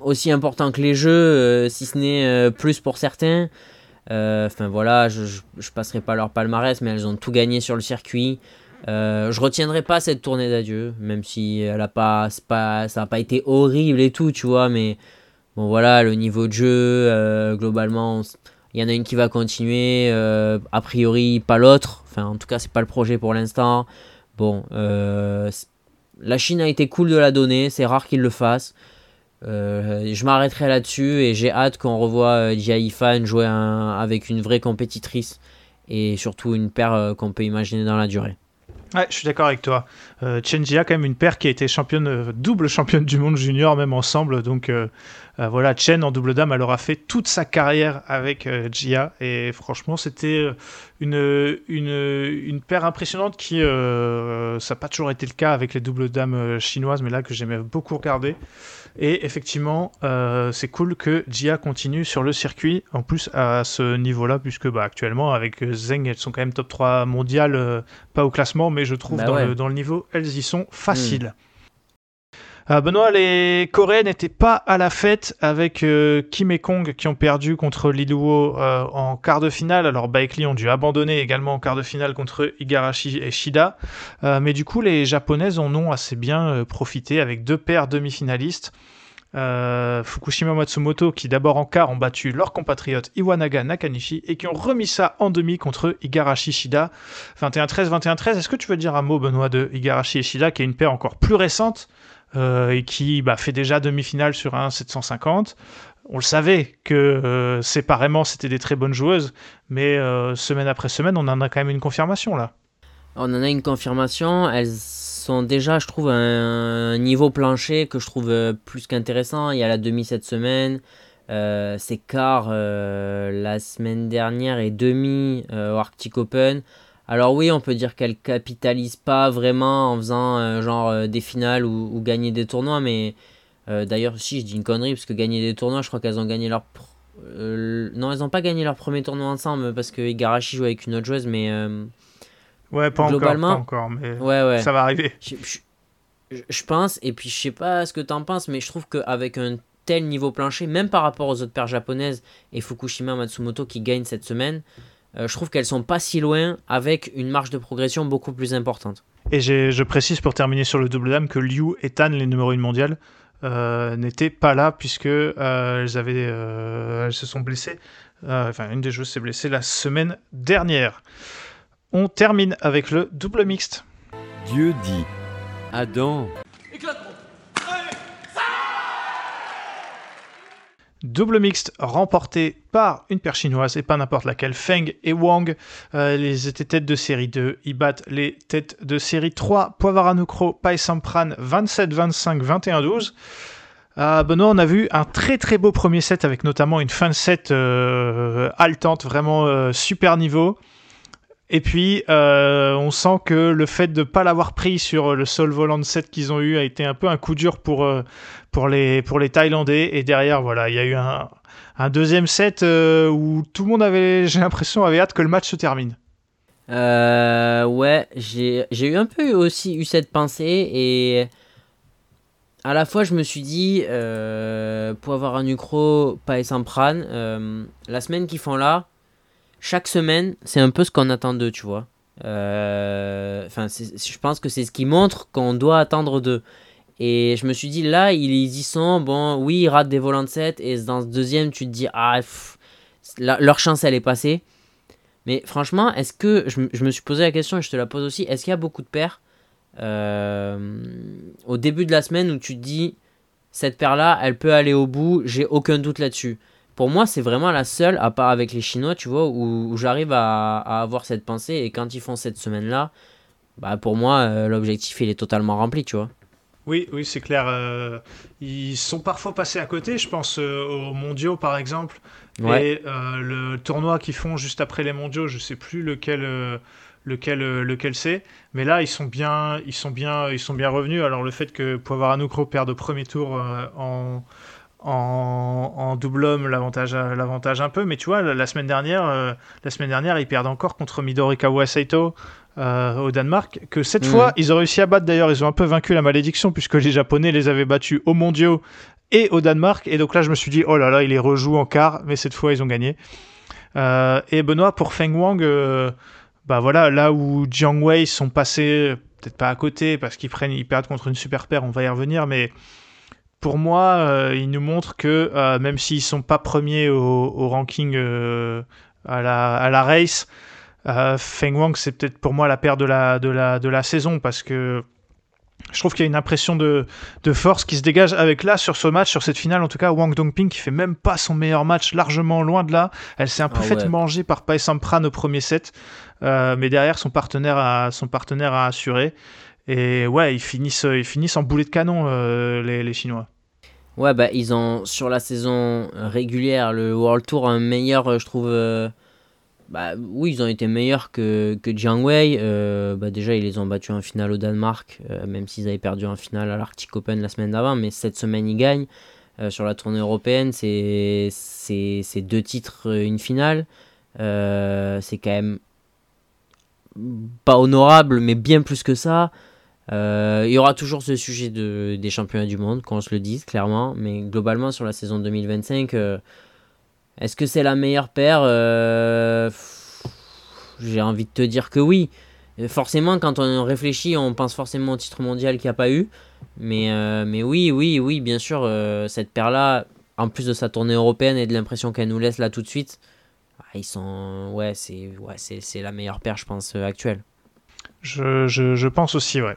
aussi important que les jeux, si ce n'est plus pour certains. Euh, Enfin voilà, je, je, passerai pas leur palmarès, mais elles ont tout gagné sur le circuit. Euh, je retiendrai pas cette tournée d'adieu, même si elle a pas, pas, ça n'a pas été horrible et tout, tu vois, mais bon voilà, le niveau de jeu, euh, globalement, il y en a une qui va continuer, a priori pas l'autre. Enfin, en tout cas, c'est pas le projet pour l'instant. Bon, la Chine a été cool de la donner, c'est rare qu'ils le fassent. Euh, je m'arrêterai là-dessus et j'ai hâte qu'on revoie euh, Jia Yifan jouer avec une vraie compétitrice et surtout une paire euh, qu'on peut imaginer dans la durée. Ouais, je suis d'accord avec toi. Euh, Chen Jia, quand même une paire qui a été euh, double championne du monde junior, même ensemble. Donc euh, euh, voilà, Chen en double dame, elle aura fait toute sa carrière avec euh, Jia. Et franchement, c'était euh, une, une, une paire impressionnante qui, euh, ça n'a pas toujours été le cas avec les doubles dames euh, chinoises, mais là que j'aimais beaucoup regarder. Et effectivement, euh, c'est cool que Jia continue sur le circuit, en plus à ce niveau-là, puisque bah, actuellement, avec Zheng, elles sont quand même top 3 mondiales, euh, pas au classement, mais je trouve Bah dans, ouais. le, dans le niveau, elles y sont faciles. Euh, Benoît, les Coréens n'étaient pas à la fête avec euh, Kim et Kong qui ont perdu contre Liluo euh, en quart de finale. Alors Baek Lee ont dû abandonner également en quart de finale contre Igarashi et Shida. Euh, mais du coup, les Japonaises en ont assez bien profité avec deux paires demi-finalistes. Fukushima Matsumoto qui d'abord en quart ont battu leur compatriote Iwanaga Nakanishi et qui ont remis ça en demi contre Igarashi Shida 21-13 21-13 est-ce que tu veux dire un mot Benoît de Igarashi et Shida qui est une paire encore plus récente et qui bah, fait déjà demi-finale sur un 750 on le savait que euh, séparément c'était des très bonnes joueuses mais euh, semaine après semaine on en a quand même une confirmation là On en a une confirmation. Elles sont déjà, je trouve, à un niveau plancher que je trouve euh, plus qu'intéressant. Il y a la demi cette semaine. Euh, c'est quart euh, la semaine dernière et demi euh, au Arctic Open. Alors oui, on peut dire qu'elles capitalisent pas vraiment en faisant euh, genre euh, des finales ou, ou gagner des tournois, mais euh, d'ailleurs si je dis une connerie parce que gagner des tournois, je crois qu'elles ont gagné leur pr- non, elles n'ont pas gagné leur premier tournoi ensemble parce que Igarashi joue avec une autre joueuse, mais ouais pas Globalement, encore, pas encore mais ouais ouais. ça va arriver Je, je- je pense, et puis je sais pas ce que t'en penses, mais je trouve qu'avec un tel niveau plancher, même par rapport aux autres paires japonaises et Fukushima Matsumoto qui gagnent cette semaine, je trouve qu'elles sont pas si loin avec une marge de progression beaucoup plus importante. Et je précise pour terminer sur le double dame que Liu et Tan, les numéros 1 mondiales, euh, n'étaient pas là puisque euh, elles, avaient, euh, elles se sont blessées. Euh, enfin, une des joueuses s'est blessée la semaine dernière. On termine avec le double mixte. Dieu dit Adam, Double mixte remporté par une paire chinoise et pas n'importe laquelle, Feng et Wang. Euh, ils étaient têtes de série 2, ils battent les têtes de série 3, Poivaranukro, Pai Sampran 27-25, 21-12. Euh, Benoît, on a vu un très très beau premier set avec notamment une fin de set euh, haletante, vraiment euh, super niveau. Et puis, euh, on sent que le fait de ne pas l'avoir pris sur le seul volant de set qu'ils ont eu a été un peu un coup dur pour, pour, les, pour les Thaïlandais. Et derrière, voilà, il y a eu un, un deuxième set euh, où tout le monde avait, j'ai l'impression, avait hâte que le match se termine. Euh, ouais, j'ai eu un peu aussi eu cette pensée et à la fois je me suis dit, euh, pour avoir un Ucro, pas Sampran, euh, la semaine qu'ils font là, chaque semaine, c'est un peu ce qu'on attend d'eux, tu vois. Enfin, je pense que c'est ce qui montre qu'on doit attendre d'eux. Et je me suis dit, là, ils y sont. Bon, oui, ils ratent des volants de 7. Et dans ce deuxième, tu te dis, ah, leur chance, elle est passée. Mais franchement, est-ce que. Je, je me suis posé la question et je te la pose aussi. Est-ce qu'il y a beaucoup de paires euh, au début de la semaine où tu te dis, cette paire-là, elle peut aller au bout, j'ai aucun doute là-dessus pour moi, c'est vraiment la seule, à part avec les Chinois, tu vois, où, j'arrive à, à avoir cette pensée. Et quand ils font cette semaine-là, bah pour moi, euh, l'objectif, il est totalement rempli, tu vois. Oui, oui, c'est clair. euh, ils sont parfois passés à côté. Je pense euh, aux mondiaux, par exemple. Ouais. Et euh, le tournoi qu'ils font juste après les mondiaux, je sais plus lequel, lequel, lequel c'est. Mais là, ils sont bien, ils sont bien, ils sont bien revenus. Alors le fait que Poivaranukro perde au premier tour euh, en, en, en double homme, l'avantage, l'avantage un peu. Mais tu vois, la, la semaine dernière, euh, la semaine dernière, ils perdent encore contre Midori Kawasaito. euh, au Danemark, que cette Mhm. fois, ils ont réussi à battre. D'ailleurs, ils ont un peu vaincu la malédiction puisque les Japonais les avaient battus aux mondiaux et au Danemark. Et donc là, je me suis dit, oh là là, ils les rejouent en quart, mais cette fois, ils ont gagné. Euh, et Benoît, pour Feng Wang, bah voilà, là où Jiang Wei sont passés, peut-être pas à côté, parce qu'ils prennent, ils perdent contre une super paire, on va y revenir, mais pour moi, euh, ils nous montrent que euh, même s'ils sont pas premiers au, au ranking euh, à, la, à la race, Feng Wang, c'est peut-être pour moi la paire de la, de la, de la saison parce que je trouve qu'il y a une impression de, de force qui se dégage avec là, sur ce match, sur cette finale, en tout cas, Wang Dongping qui fait même pas son meilleur match, largement loin de là. Elle s'est un peu Ah faite manger par Pai Sampran au premier set, mais derrière, son partenaire a, son partenaire a assuré. Et ouais, ils finissent, ils finissent en boulet de canon, euh, les, les Chinois. Ouais, bah, ils ont, sur la saison régulière, le World Tour, un meilleur, euh, je trouve. euh, bah, oui, ils ont été meilleurs que, que Jiang Wei. Bah, déjà, ils les ont battus en finale au Danemark, même s'ils avaient perdu en finale à l'Arctic Open la semaine d'avant. Mais cette semaine, ils gagnent. Sur la tournée européenne, c'est c'est deux titres, une finale. C'est quand même pas honorable, mais bien plus que ça. Euh, il y aura toujours ce sujet de, des championnats du monde, qu'on se le dise clairement, mais globalement sur la saison 2025, euh, est-ce que c'est la meilleure paire Euh, J'ai envie de te dire que oui. Forcément, quand on réfléchit, on pense forcément au titre mondial qu'il n'y a pas eu. Mais, mais oui, oui, oui, bien sûr, cette paire-là, en plus de sa tournée européenne et de l'impression qu'elle nous laisse là tout de suite, ah, ils sont. Ouais, c'est ouais, la meilleure paire, je pense, actuelle. Je, je, je pense aussi, ouais.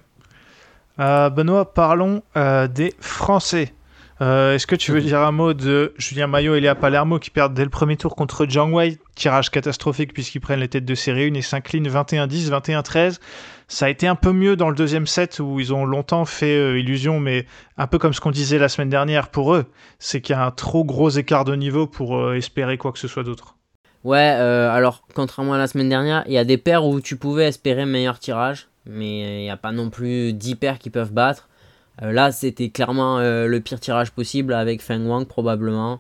Euh, Benoît, parlons euh, des Français. Euh, Est-ce que tu veux dire un mot de Julien Maillot et Léa Palermo qui perdent dès le premier tour contre Jiang Wei? Tirage catastrophique puisqu'ils prennent les têtes de série 1 et s'inclinent 21-10, 21-13. Ça a été un peu mieux dans le deuxième set où ils ont longtemps fait euh, illusion, mais un peu comme ce qu'on disait la semaine dernière pour eux, c'est qu'il y a un trop gros écart de niveau pour euh, espérer quoi que ce soit d'autre. Ouais, alors contrairement à la semaine dernière, il y a des paires où tu pouvais espérer meilleur tirage, mais il n'y a pas non plus 10 paires qui peuvent battre. Euh, là, c'était clairement euh, le pire tirage possible avec Feng Wang probablement.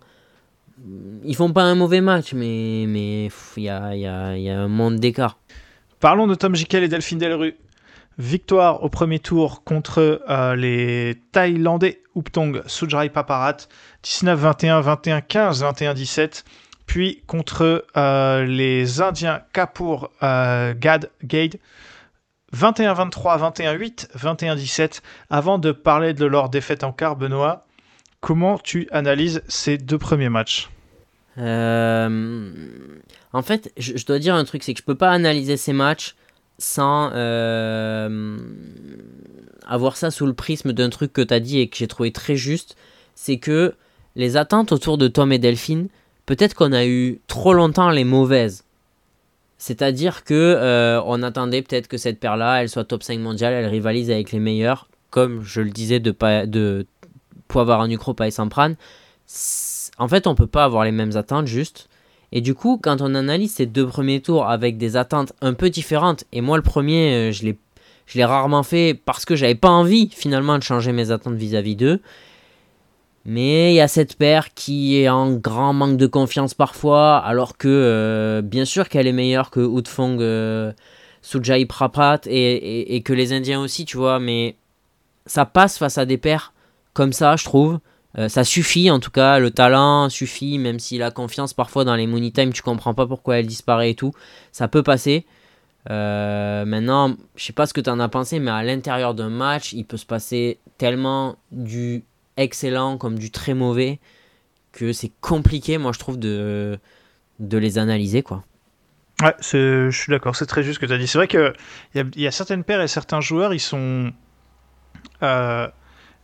Ils font pas un mauvais match, mais il y, a, y, a, y a un monde d'écart. Parlons de Tom Jikel et Delphine Delru. Victoire au premier tour contre euh, les Thaïlandais Uptong Sujrai Paparat 19-21, 21-15, 21-17. Puis contre euh, les Indiens Kapoor euh, Gad Gade 21-23, 21-8, 21-17. Avant de parler de leur défaite en quart, Benoît, comment tu analyses ces deux premiers matchs? Euh, en fait, je, dois dire un truc, c'est que je peux pas analyser ces matchs sans euh, avoir ça sous le prisme d'un truc que tu as dit et que j'ai trouvé très juste. C'est que les attentes autour de Tom et Delphine, peut-être qu'on a eu trop longtemps les mauvaises. C'est-à-dire que euh, on attendait peut-être que cette paire-là, elle soit top 5 mondiale, elle rivalise avec les meilleurs, comme je le disais de, Pa- de et Sampran. C'est- En fait, on peut pas avoir les mêmes attentes juste. Et du coup, quand on analyse ces deux premiers tours avec des attentes un peu différentes, et moi le premier, euh, je l'ai, je l'ai rarement fait parce que j'avais pas envie finalement de changer mes attentes vis-à-vis d'eux. Mais il y a cette paire qui est en grand manque de confiance parfois, alors que euh, bien sûr qu'elle est meilleure que Utfong euh, Sujai Prapat et, et- que les Indiens aussi, tu vois, mais ça passe face à des paires comme ça, je trouve. Euh, ça suffit en tout cas, le talent suffit, même si la confiance parfois dans les money time, tu comprends pas pourquoi elle disparaît et tout, ça peut passer. Maintenant, je sais pas ce que tu en as pensé, mais à l'intérieur d'un match, il peut se passer tellement du excellent comme du très mauvais que c'est compliqué, moi je trouve, de, de les analyser quoi. Ouais, je suis d'accord, c'est très juste ce que tu as dit. C'est vrai qu'il y, a- y a certaines paires et certains joueurs, ils sont. euh,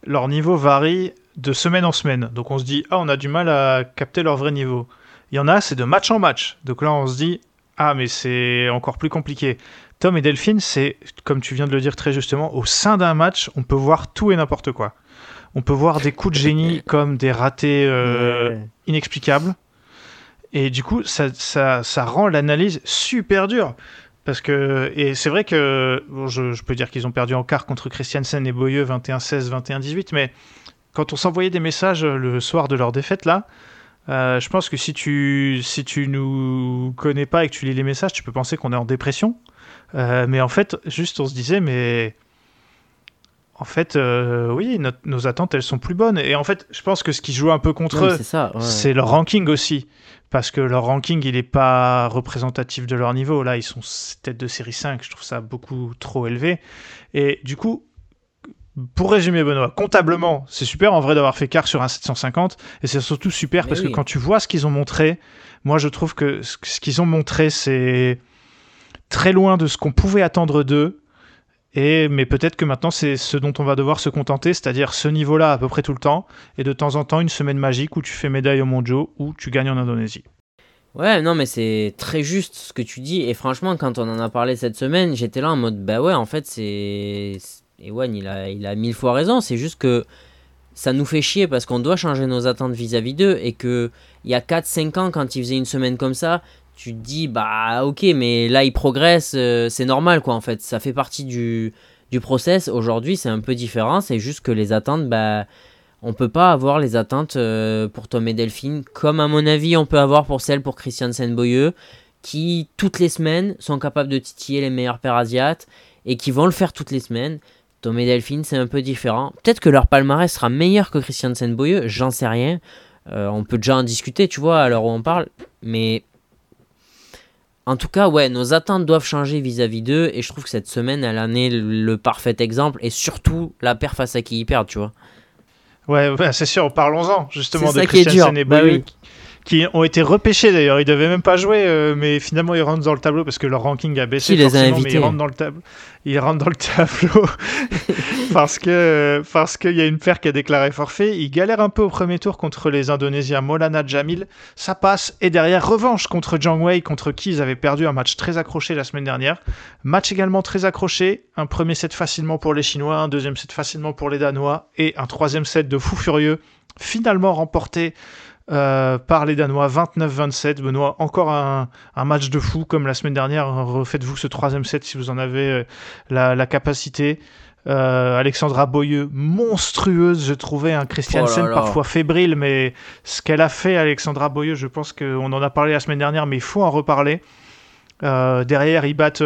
leur niveau varie de semaine en semaine. Donc on se dit, ah, on a du mal à capter leur vrai niveau. Il y en a, c'est de match en match. Donc là, on se dit, ah, mais c'est encore plus compliqué. Tom et Delphine, c'est, comme tu viens de le dire très justement, au sein d'un match, on peut voir tout et n'importe quoi. On peut voir des coups de génie comme des ratés euh, inexplicables. Et du coup, ça, ça, ça rend l'analyse super dure. Parce que, et c'est vrai que, bon, je, je peux dire qu'ils ont perdu en quart contre Christiansen et Boyeux 21-16, 21-18, mais quand on s'envoyait des messages le soir de leur défaite, là, euh, je pense que si tu, si tu nous connais pas et que tu lis les messages, tu peux penser qu'on est en dépression. Euh, mais en fait, juste on se disait, mais en fait, euh, oui, notre- nos attentes, elles sont plus bonnes. Et en fait, je pense que ce qui joue un peu contre eux, c'est ouais. leur ranking aussi. Parce que leur ranking, il n'est pas représentatif de leur niveau. Là, ils sont tête de série 5. Je trouve ça beaucoup trop élevé. Et du coup, pour résumer, Benoît, comptablement, c'est super en vrai d'avoir fait quart sur un 750, et c'est surtout super Mais parce oui. que quand tu vois ce qu'ils ont montré, moi je trouve que ce qu'ils ont montré, c'est très loin de ce qu'on pouvait attendre d'eux. Et, mais peut-être que maintenant c'est ce dont on va devoir se contenter, c'est-à-dire ce niveau-là à peu près tout le temps, et de temps en temps une semaine magique où tu fais médaille au mondiaux ou tu gagnes en Indonésie. Ouais, non, mais c'est très juste ce que tu dis. Et franchement, quand on en a parlé cette semaine, j'étais là en mode, bah ouais, en fait, c'est. Ewan, il a, il a mille fois raison. C'est juste que ça nous fait chier parce qu'on doit changer nos attentes vis-à-vis d'eux. Et que il y a 4-5 ans, quand ils faisaient une semaine comme ça, tu te dis, bah ok, mais là, ils progressent, euh, c'est normal, quoi, en fait. Ça fait partie du, du process. Aujourd'hui, c'est un peu différent. C'est juste que les attentes, bah. On peut pas avoir les attentes euh, pour Tom et Delphine comme à mon avis on peut avoir pour celles pour Christiansen Boyeux qui toutes les semaines sont capables de titiller les meilleurs pairs asiates et qui vont le faire toutes les semaines. Tom et Delphine c'est un peu différent. Peut-être que leur palmarès sera meilleur que Christiansen Boyeux, j'en sais rien. Euh, on peut déjà en discuter, tu vois, à l'heure où on parle. Mais en tout cas, ouais, nos attentes doivent changer vis-à-vis d'eux et je trouve que cette semaine elle en est le, parfait exemple et surtout la paire face à qui ils perdent, tu vois. Ouais, ouais, c'est sûr, parlons-en justement de dur, et bah oui. Qui ont été repêchés d'ailleurs. Ils devaient même pas jouer, euh, mais finalement ils rentrent dans le tableau parce que leur ranking a baissé. Qui les a mais invités ils rentrent dans le tableau. Ils rentrent dans le tableau parce que parce qu'il y a une paire qui a déclaré forfait. Ils galèrent un peu au premier tour contre les Indonésiens Molana Jamil. Ça passe et derrière revanche contre Jiang Wei, contre qui ils avaient perdu un match très accroché la semaine dernière. Match également très accroché. Un premier set facilement pour les Chinois, un deuxième set facilement pour les Danois et un troisième set de fou furieux finalement remporté euh, par les Danois 29-27. Benoît, encore un, un match de fou comme la semaine dernière. Refaites-vous ce troisième set si vous en avez euh, la, la capacité. Euh, Alexandra Boyeux, monstrueuse, je trouvais un Christiansen Oh parfois fébrile, mais ce qu'elle a fait, Alexandra Boyeux, je pense qu'on en a parlé la semaine dernière, mais il faut en reparler. Euh, derrière, ils battent,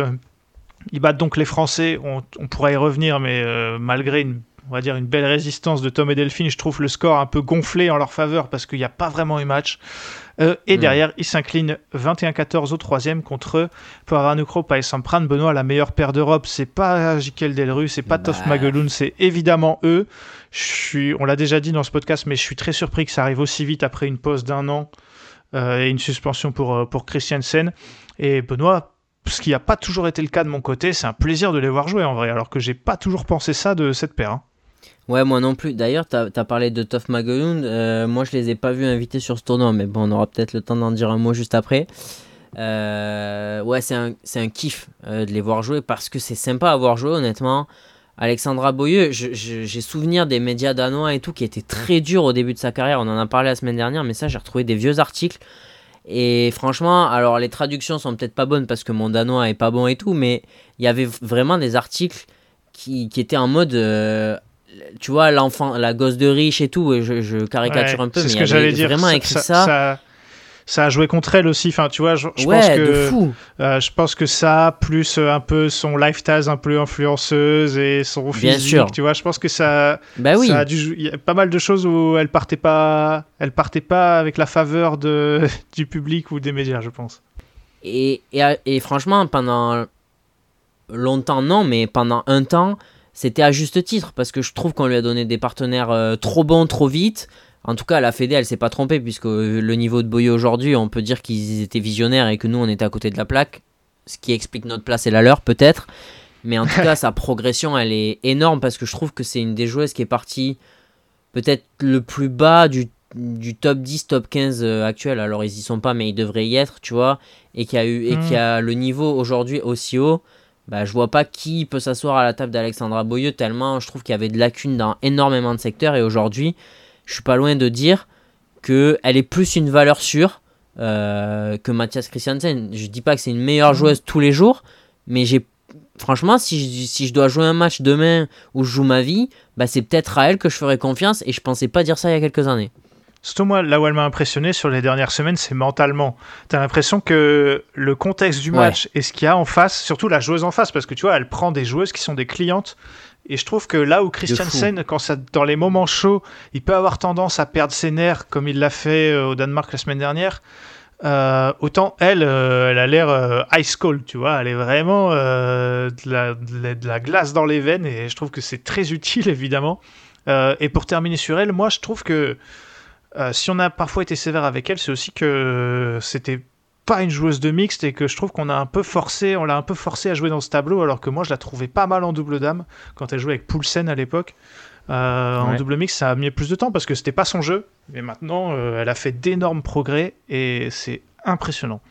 ils battent donc les Français. On, on pourrait y revenir, mais euh, malgré une, on va dire une belle résistance de Tom et Delphine, je trouve le score un peu gonflé en leur faveur parce qu'il n'y a pas vraiment eu match. Euh, et Mm. derrière, ils s'inclinent 21-14 au troisième contre Paranukro Paesampran. Benoît, la meilleure paire d'Europe, c'est pas Jikel Delru, c'est pas Tof Bah. Mageloun, c'est évidemment eux. Je suis, on l'a déjà dit dans ce podcast, mais je suis très surpris que ça arrive aussi vite après une pause d'un an euh, et une suspension pour, euh, pour Christiansen. Et Benoît, ce qui n'a pas toujours été le cas de mon côté, c'est un plaisir de les voir jouer en vrai, alors que j'ai pas toujours pensé ça de cette paire. hein. Ouais, moi non plus. D'ailleurs, t'as as parlé de Toff Magound. Euh, moi, je les ai pas vus invités sur ce tournoi, mais bon, on aura peut-être le temps d'en dire un mot juste après. Euh, ouais, c'est un, un kiff euh, de les voir jouer parce que c'est sympa à voir jouer, honnêtement. Alexandra Boyeux, j'ai souvenir des médias danois et tout qui étaient très durs au début de sa carrière. On en a parlé la semaine dernière, mais ça, j'ai retrouvé des vieux articles. Et franchement, alors les traductions sont peut-être pas bonnes parce que mon danois est pas bon et tout, mais il y avait vraiment des articles qui, qui étaient en mode, tu vois, l'enfant, la gosse de riche et tout. Et je, je caricature Ouais, un peu, c'est mais ce que j'allais dire. vraiment Ça- écrit ça, ça. ça- ça a joué contre elle aussi. Enfin, tu vois, je, je ouais, pense que de fou. Euh, je pense que ça, plus euh, un peu son lifestyle un peu influenceuse et son Bien physique, sûr. tu vois, je pense que ça, Bah oui. ça a dû y a pas mal de choses où elle partait pas, elle partait pas avec la faveur de, du public ou des médias, je pense. Et, et, et franchement, pendant longtemps, non, mais pendant un temps, c'était à juste titre parce que je trouve qu'on lui a donné des partenaires euh, trop bons, trop vite. En tout cas, la Fédé, elle s'est pas trompée puisque euh, le niveau de Boyo aujourd'hui, on peut dire qu'ils étaient visionnaires et que nous, on était à côté de la plaque. Ce qui explique notre place et la leur, peut-être. Mais en tout cas, sa progression, elle est énorme parce que je trouve que c'est une des joueuses qui est partie peut-être le plus bas du, du top 10, top 15 euh, actuel. Alors, ils y sont pas, mais ils devraient y être, tu vois. Et qui a, eu, et qui a le niveau aujourd'hui aussi haut. Bah, je vois pas qui peut s'asseoir à la table d'Alexandra Boyeux tellement je trouve qu'il y avait de lacunes dans énormément de secteurs. Et aujourd'hui, je suis pas loin de dire qu'elle est plus une valeur sûre euh, que Mathias Christiansen. Je dis pas que c'est une meilleure Mhm. joueuse tous les jours, mais j'ai franchement, si je, si je dois jouer un match demain où je joue ma vie, bah c'est peut-être à elle que je ferai confiance et je pensais pas dire ça il y a quelques années. Surtout moi, là où elle m'a impressionné sur les dernières semaines, c'est mentalement. T'as l'impression que le contexte du Ouais. match et ce qu'il y a en face, surtout la joueuse en face, parce que tu vois, elle prend des joueuses qui sont des clientes. Et je trouve que là où Christiansen, quand ça, dans les moments chauds, il peut avoir tendance à perdre ses nerfs, comme il l'a fait euh, au Danemark la semaine dernière, euh, autant elle, euh, elle a l'air euh, ice cold, tu vois. Elle est vraiment de, la, de glace dans les veines et je trouve que c'est très utile, évidemment. Et pour terminer sur elle, moi, je trouve que euh, si on a parfois été sévère avec elle, c'est aussi que c'était pas une joueuse de mixte et que je trouve qu'on a un peu forcé, on l'a un peu forcé à jouer dans ce tableau, alors que moi, je la trouvais pas mal en double dame quand elle jouait avec Poulsen à l'époque. Euh, En double mix, ça a mis plus de temps parce que c'était pas son jeu. Mais maintenant, euh, elle a fait d'énormes progrès et c'est impressionnant.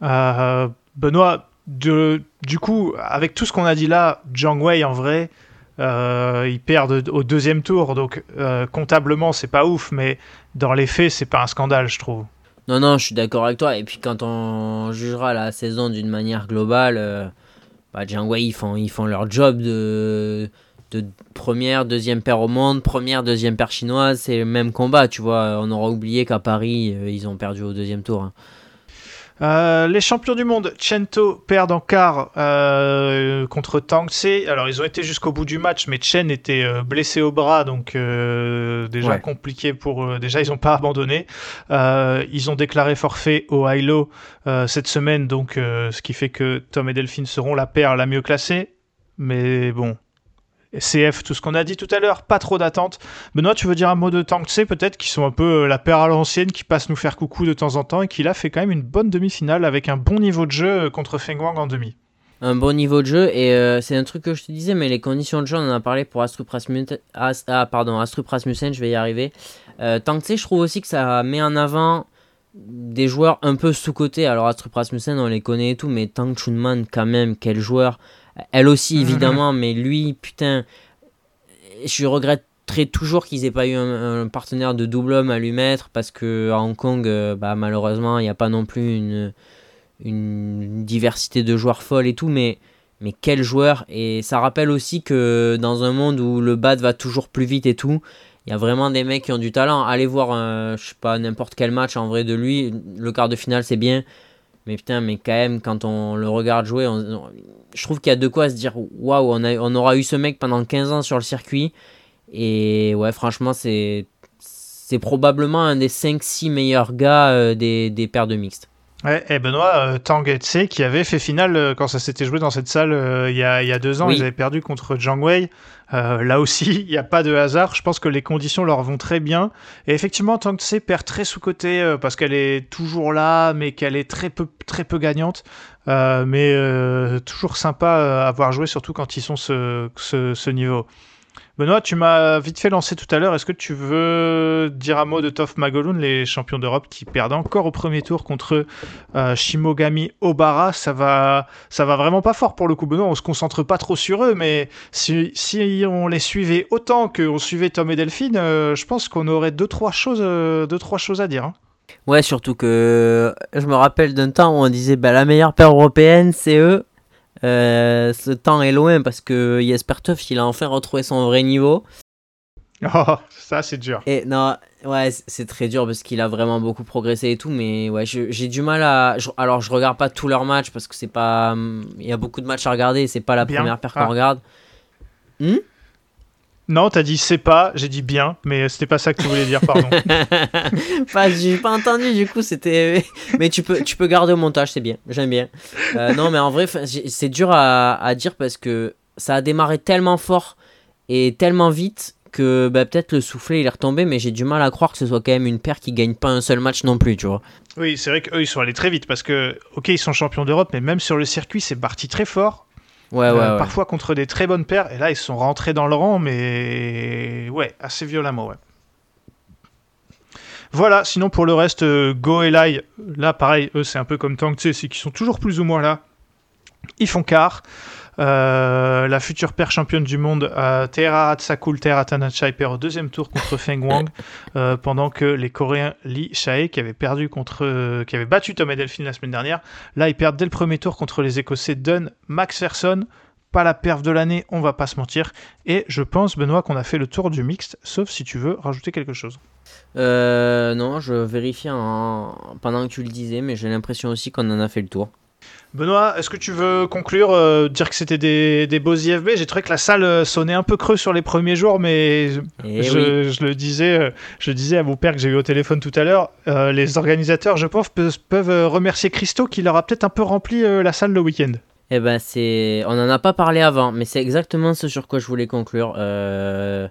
Benoît, de, du coup, avec tout ce qu'on a dit là, Jiang Wei en vrai, euh, ils perdent au deuxième tour, donc euh, comptablement c'est pas ouf, mais dans les faits c'est pas un scandale, je trouve. Non, non, je suis d'accord avec toi. Et puis quand on jugera la saison d'une manière globale, euh, bah, ils font, ils font leur job de, de première, deuxième paire au monde, première, deuxième paire chinoise. C'est le même combat, tu vois. On aura oublié qu'à Paris, euh, ils ont perdu au deuxième tour. hein. Euh, les champions du monde, Chento perdent en quart euh, contre Tang Tse. Alors ils ont été jusqu'au bout du match, mais Chen était euh, blessé au bras, donc euh, déjà Ouais. compliqué pour. eux. déjà ils n'ont pas abandonné. Euh, ils ont déclaré forfait au euh, cette semaine, donc euh, ce qui fait que Tom et Delphine seront la paire la mieux classée. Mais bon, CF, tout ce qu'on a dit tout à l'heure, pas trop d'attente. Benoît, tu veux dire un mot de Tang Tse peut-être, qui sont un peu euh, la paire à l'ancienne, qui passe nous faire coucou de temps en temps et qui là fait quand même une bonne demi-finale avec un bon niveau de jeu euh, contre Feng Wang en demi. un bon niveau de jeu et euh, c'est un truc que je te disais mais les conditions de jeu on en a parlé pour Astrup Rasmussen As- ah, pardon Astrup Rasmussen je vais y arriver euh, tant que je trouve aussi que ça met en avant des joueurs un peu sous cotés alors Astrup Rasmussen on les connaît et tout mais Tang Chunman quand même quel joueur elle aussi Mhm. évidemment mais lui putain je regretterais toujours qu'ils aient pas eu un, un partenaire de double homme à lui mettre parce que à Hong Kong euh, bah, malheureusement il n'y a pas non plus une une diversité de joueurs folle et tout, mais, mais quel joueur Et ça rappelle aussi que dans un monde où le bad va toujours plus vite et tout, il y a vraiment des mecs qui ont du talent. Allez voir, un, je sais pas, n'importe quel match en vrai de lui. Le quart de finale, c'est bien. Mais putain, mais quand même, quand on le regarde jouer, je trouve qu'il y a de quoi se dire waouh, on, aura eu ce mec pendant 15 ans sur le circuit. Et ouais, franchement, c'est probablement un des 5-6 meilleurs gars euh, des paires de mixtes. Ouais, et Benoît, euh, Tang Tse qui avait fait finale euh, quand ça s'était joué dans cette salle euh, il y, a, il y a deux ans, Oui. ils avaient perdu contre Jiang Wei. Euh, là aussi, il n'y a pas de hasard. Je pense que les conditions leur vont très bien. Et effectivement, Tang Tse perd très sous-côté parce qu'elle est toujours là, mais qu'elle est très peu, très peu gagnante. Mais toujours sympa à voir jouer, surtout quand ils sont ce, ce, ce niveau. Benoît, tu m'as vite fait lancer tout à l'heure. Est-ce que tu veux dire un mot de Toff Magoloun, les champions d'Europe qui perdent encore au premier tour contre euh, Shimogami Obara? Ça va, ça va vraiment pas fort pour le coup. Benoît, on se concentre pas trop sur eux, mais si, si on les suivait autant qu'on suivait Tom et Delphine, euh, je pense qu'on aurait deux trois choses, euh, deux trois choses à dire. hein. Ouais, surtout que je me rappelle d'un temps où on disait bah, la meilleure paire européenne, c'est eux. Euh, ce temps est loin parce que Jesper Tuff, il a enfin retrouvé son vrai niveau. Oh, ça c'est dur. Et non, ouais, c'est très dur parce qu'il a vraiment beaucoup progressé et tout, mais ouais, j'ai du mal à. je- alors, je regarde pas tous leurs matchs parce que c'est pas. Il y a beaucoup de matchs à regarder et c'est pas la Bien. première paire qu'on Ah. regarde. Non, t'as dit c'est pas, j'ai dit bien, mais c'était pas ça que tu voulais dire, pardon. Enfin, j'ai pas entendu du coup, c'était. Mais tu peux, tu peux garder au montage, c'est bien, j'aime bien. Euh, non, mais en vrai, c'est dur à, à dire parce que ça a démarré tellement fort et tellement vite que bah, peut-être le soufflet il est retombé, mais j'ai du mal à croire que ce soit quand même une paire qui gagne pas un seul match non plus, tu vois. Oui, c'est vrai qu'eux, ils sont allés très vite parce que, ok, ils sont champions d'Europe, mais même sur le circuit, c'est parti très fort. Ouais, Euh, ouais, ouais. Parfois contre des très bonnes paires, et là, ils sont rentrés dans le rang, mais ouais, assez violemment, ouais. Voilà, sinon pour le reste, euh, Go et Lai, là pareil, eux c'est un peu comme Tang Tse, c'est qu'ils sont toujours plus ou moins là. Ils font quart. Euh, la future paire championne du monde, euh, Tera Hatsakul, Tera Tanachai perd au deuxième tour contre Feng Wang, euh, pendant que les Coréens Lee Chae, qui avaient perdu contre, euh, qui avaient battu Tom et Delphine la semaine dernière, là ils perdent dès le premier tour contre les Écossais Dunn, Macpherson. Pas la perf de l'année, on va pas se mentir. Et je pense, Benoît, qu'on a fait le tour du mixte, sauf si tu veux rajouter quelque chose. Euh, non, je vérifie en... pendant que tu le disais, mais j'ai l'impression aussi qu'on en a fait le tour. Benoît, est-ce que tu veux conclure, euh, dire que c'était des, des beaux IFB J'ai trouvé que la salle euh, sonnait un peu creux sur les premiers jours, mais je, Eh je- oui. je le disais, euh, je disais à mon père que j'ai eu au téléphone tout à l'heure. euh, les organisateurs, je pense, peuvent, peuvent, remercier Christo qui leur a peut-être un peu rempli euh, la salle le week-end. Eh ben c'est, on en a pas parlé avant, mais c'est exactement ce sur quoi je voulais conclure. Euh,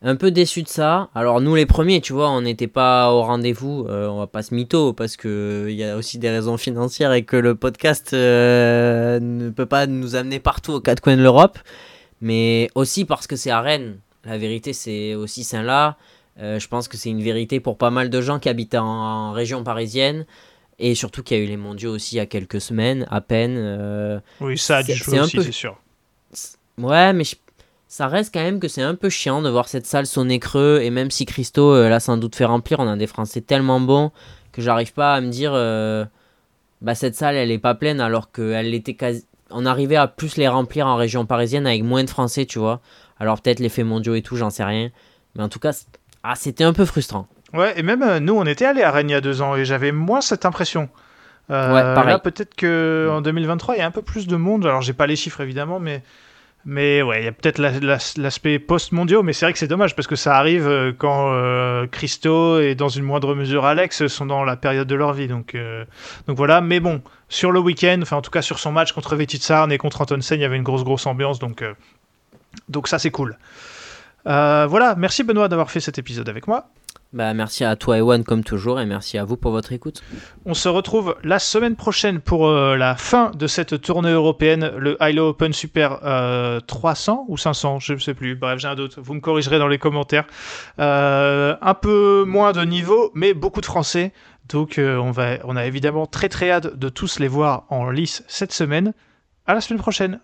Un peu déçu de ça. Alors nous les premiers, tu vois, on n'était pas au rendez-vous. euh, on va pas se mytho parce que il y a aussi des raisons financières et que le podcast euh, ne peut pas nous amener partout aux quatre coins de l'Europe. Mais aussi parce que c'est à Rennes. La vérité, c'est aussi Saint-La. Euh, je pense que c'est une vérité pour pas mal de gens qui habitent en, en région parisienne. Et surtout qu'il y a eu les mondiaux aussi il y a quelques semaines, à peine. euh, Oui, ça a dû jouer aussi, peu- c'est sûr. Ouais, mais je- ça reste quand même que c'est un peu chiant de voir cette salle sonner creux. Et même si Christo euh, l'a sans doute fait remplir, on a des Français tellement bons que j'arrive pas à me dire euh, bah cette salle elle est pas pleine alors qu'elle était quasi. On arrivait à plus les remplir en région parisienne avec moins de Français, tu vois. Alors peut-être l'effet mondiaux et tout, j'en sais rien. Mais en tout cas, ah, c'était un peu frustrant. Ouais, et même euh, nous, on était allés à Rennes il y a deux ans et j'avais moins cette impression. Ouais, pareil. Là, peut-être que en 2023, il y a un peu plus de monde. Alors, j'ai pas les chiffres évidemment, mais mais ouais, il y a peut-être la- la- l'aspect post-mondiaux, mais c'est vrai que c'est dommage parce que ça arrive euh, quand euh, Christo et dans une moindre mesure Alex sont dans la période de leur vie. Donc euh, donc voilà. Mais bon, sur le week-end, enfin en tout cas sur son match contre Vetitsarn et contre Antonsen, il y avait une grosse grosse ambiance. Donc euh, donc ça c'est cool. Euh, voilà, merci Benoît d'avoir fait cet épisode avec moi. Bah, merci à toi, Ewan, comme toujours, et merci à vous pour votre écoute. On se retrouve la semaine prochaine pour euh, la fin de cette tournée européenne, le ILO Open Super euh, 300 ou 500, je ne sais plus. Bref, j'ai un doute. Vous me corrigerez dans les commentaires. Euh, un peu moins de niveau, mais beaucoup de Français. Donc, euh, on, va, on a évidemment très très hâte de tous les voir en lice cette semaine. À la semaine prochaine.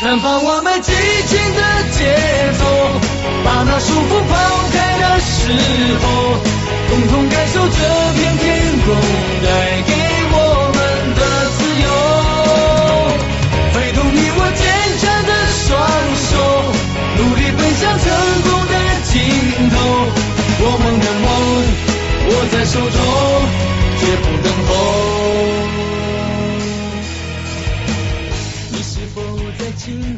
绽放我们激情的节奏，把那束缚抛开的时候，共同感受这片天空带给我们的自由。挥动你我坚强的双手，努力奔向成功的尽头。我们的梦握在手中，绝不等候。to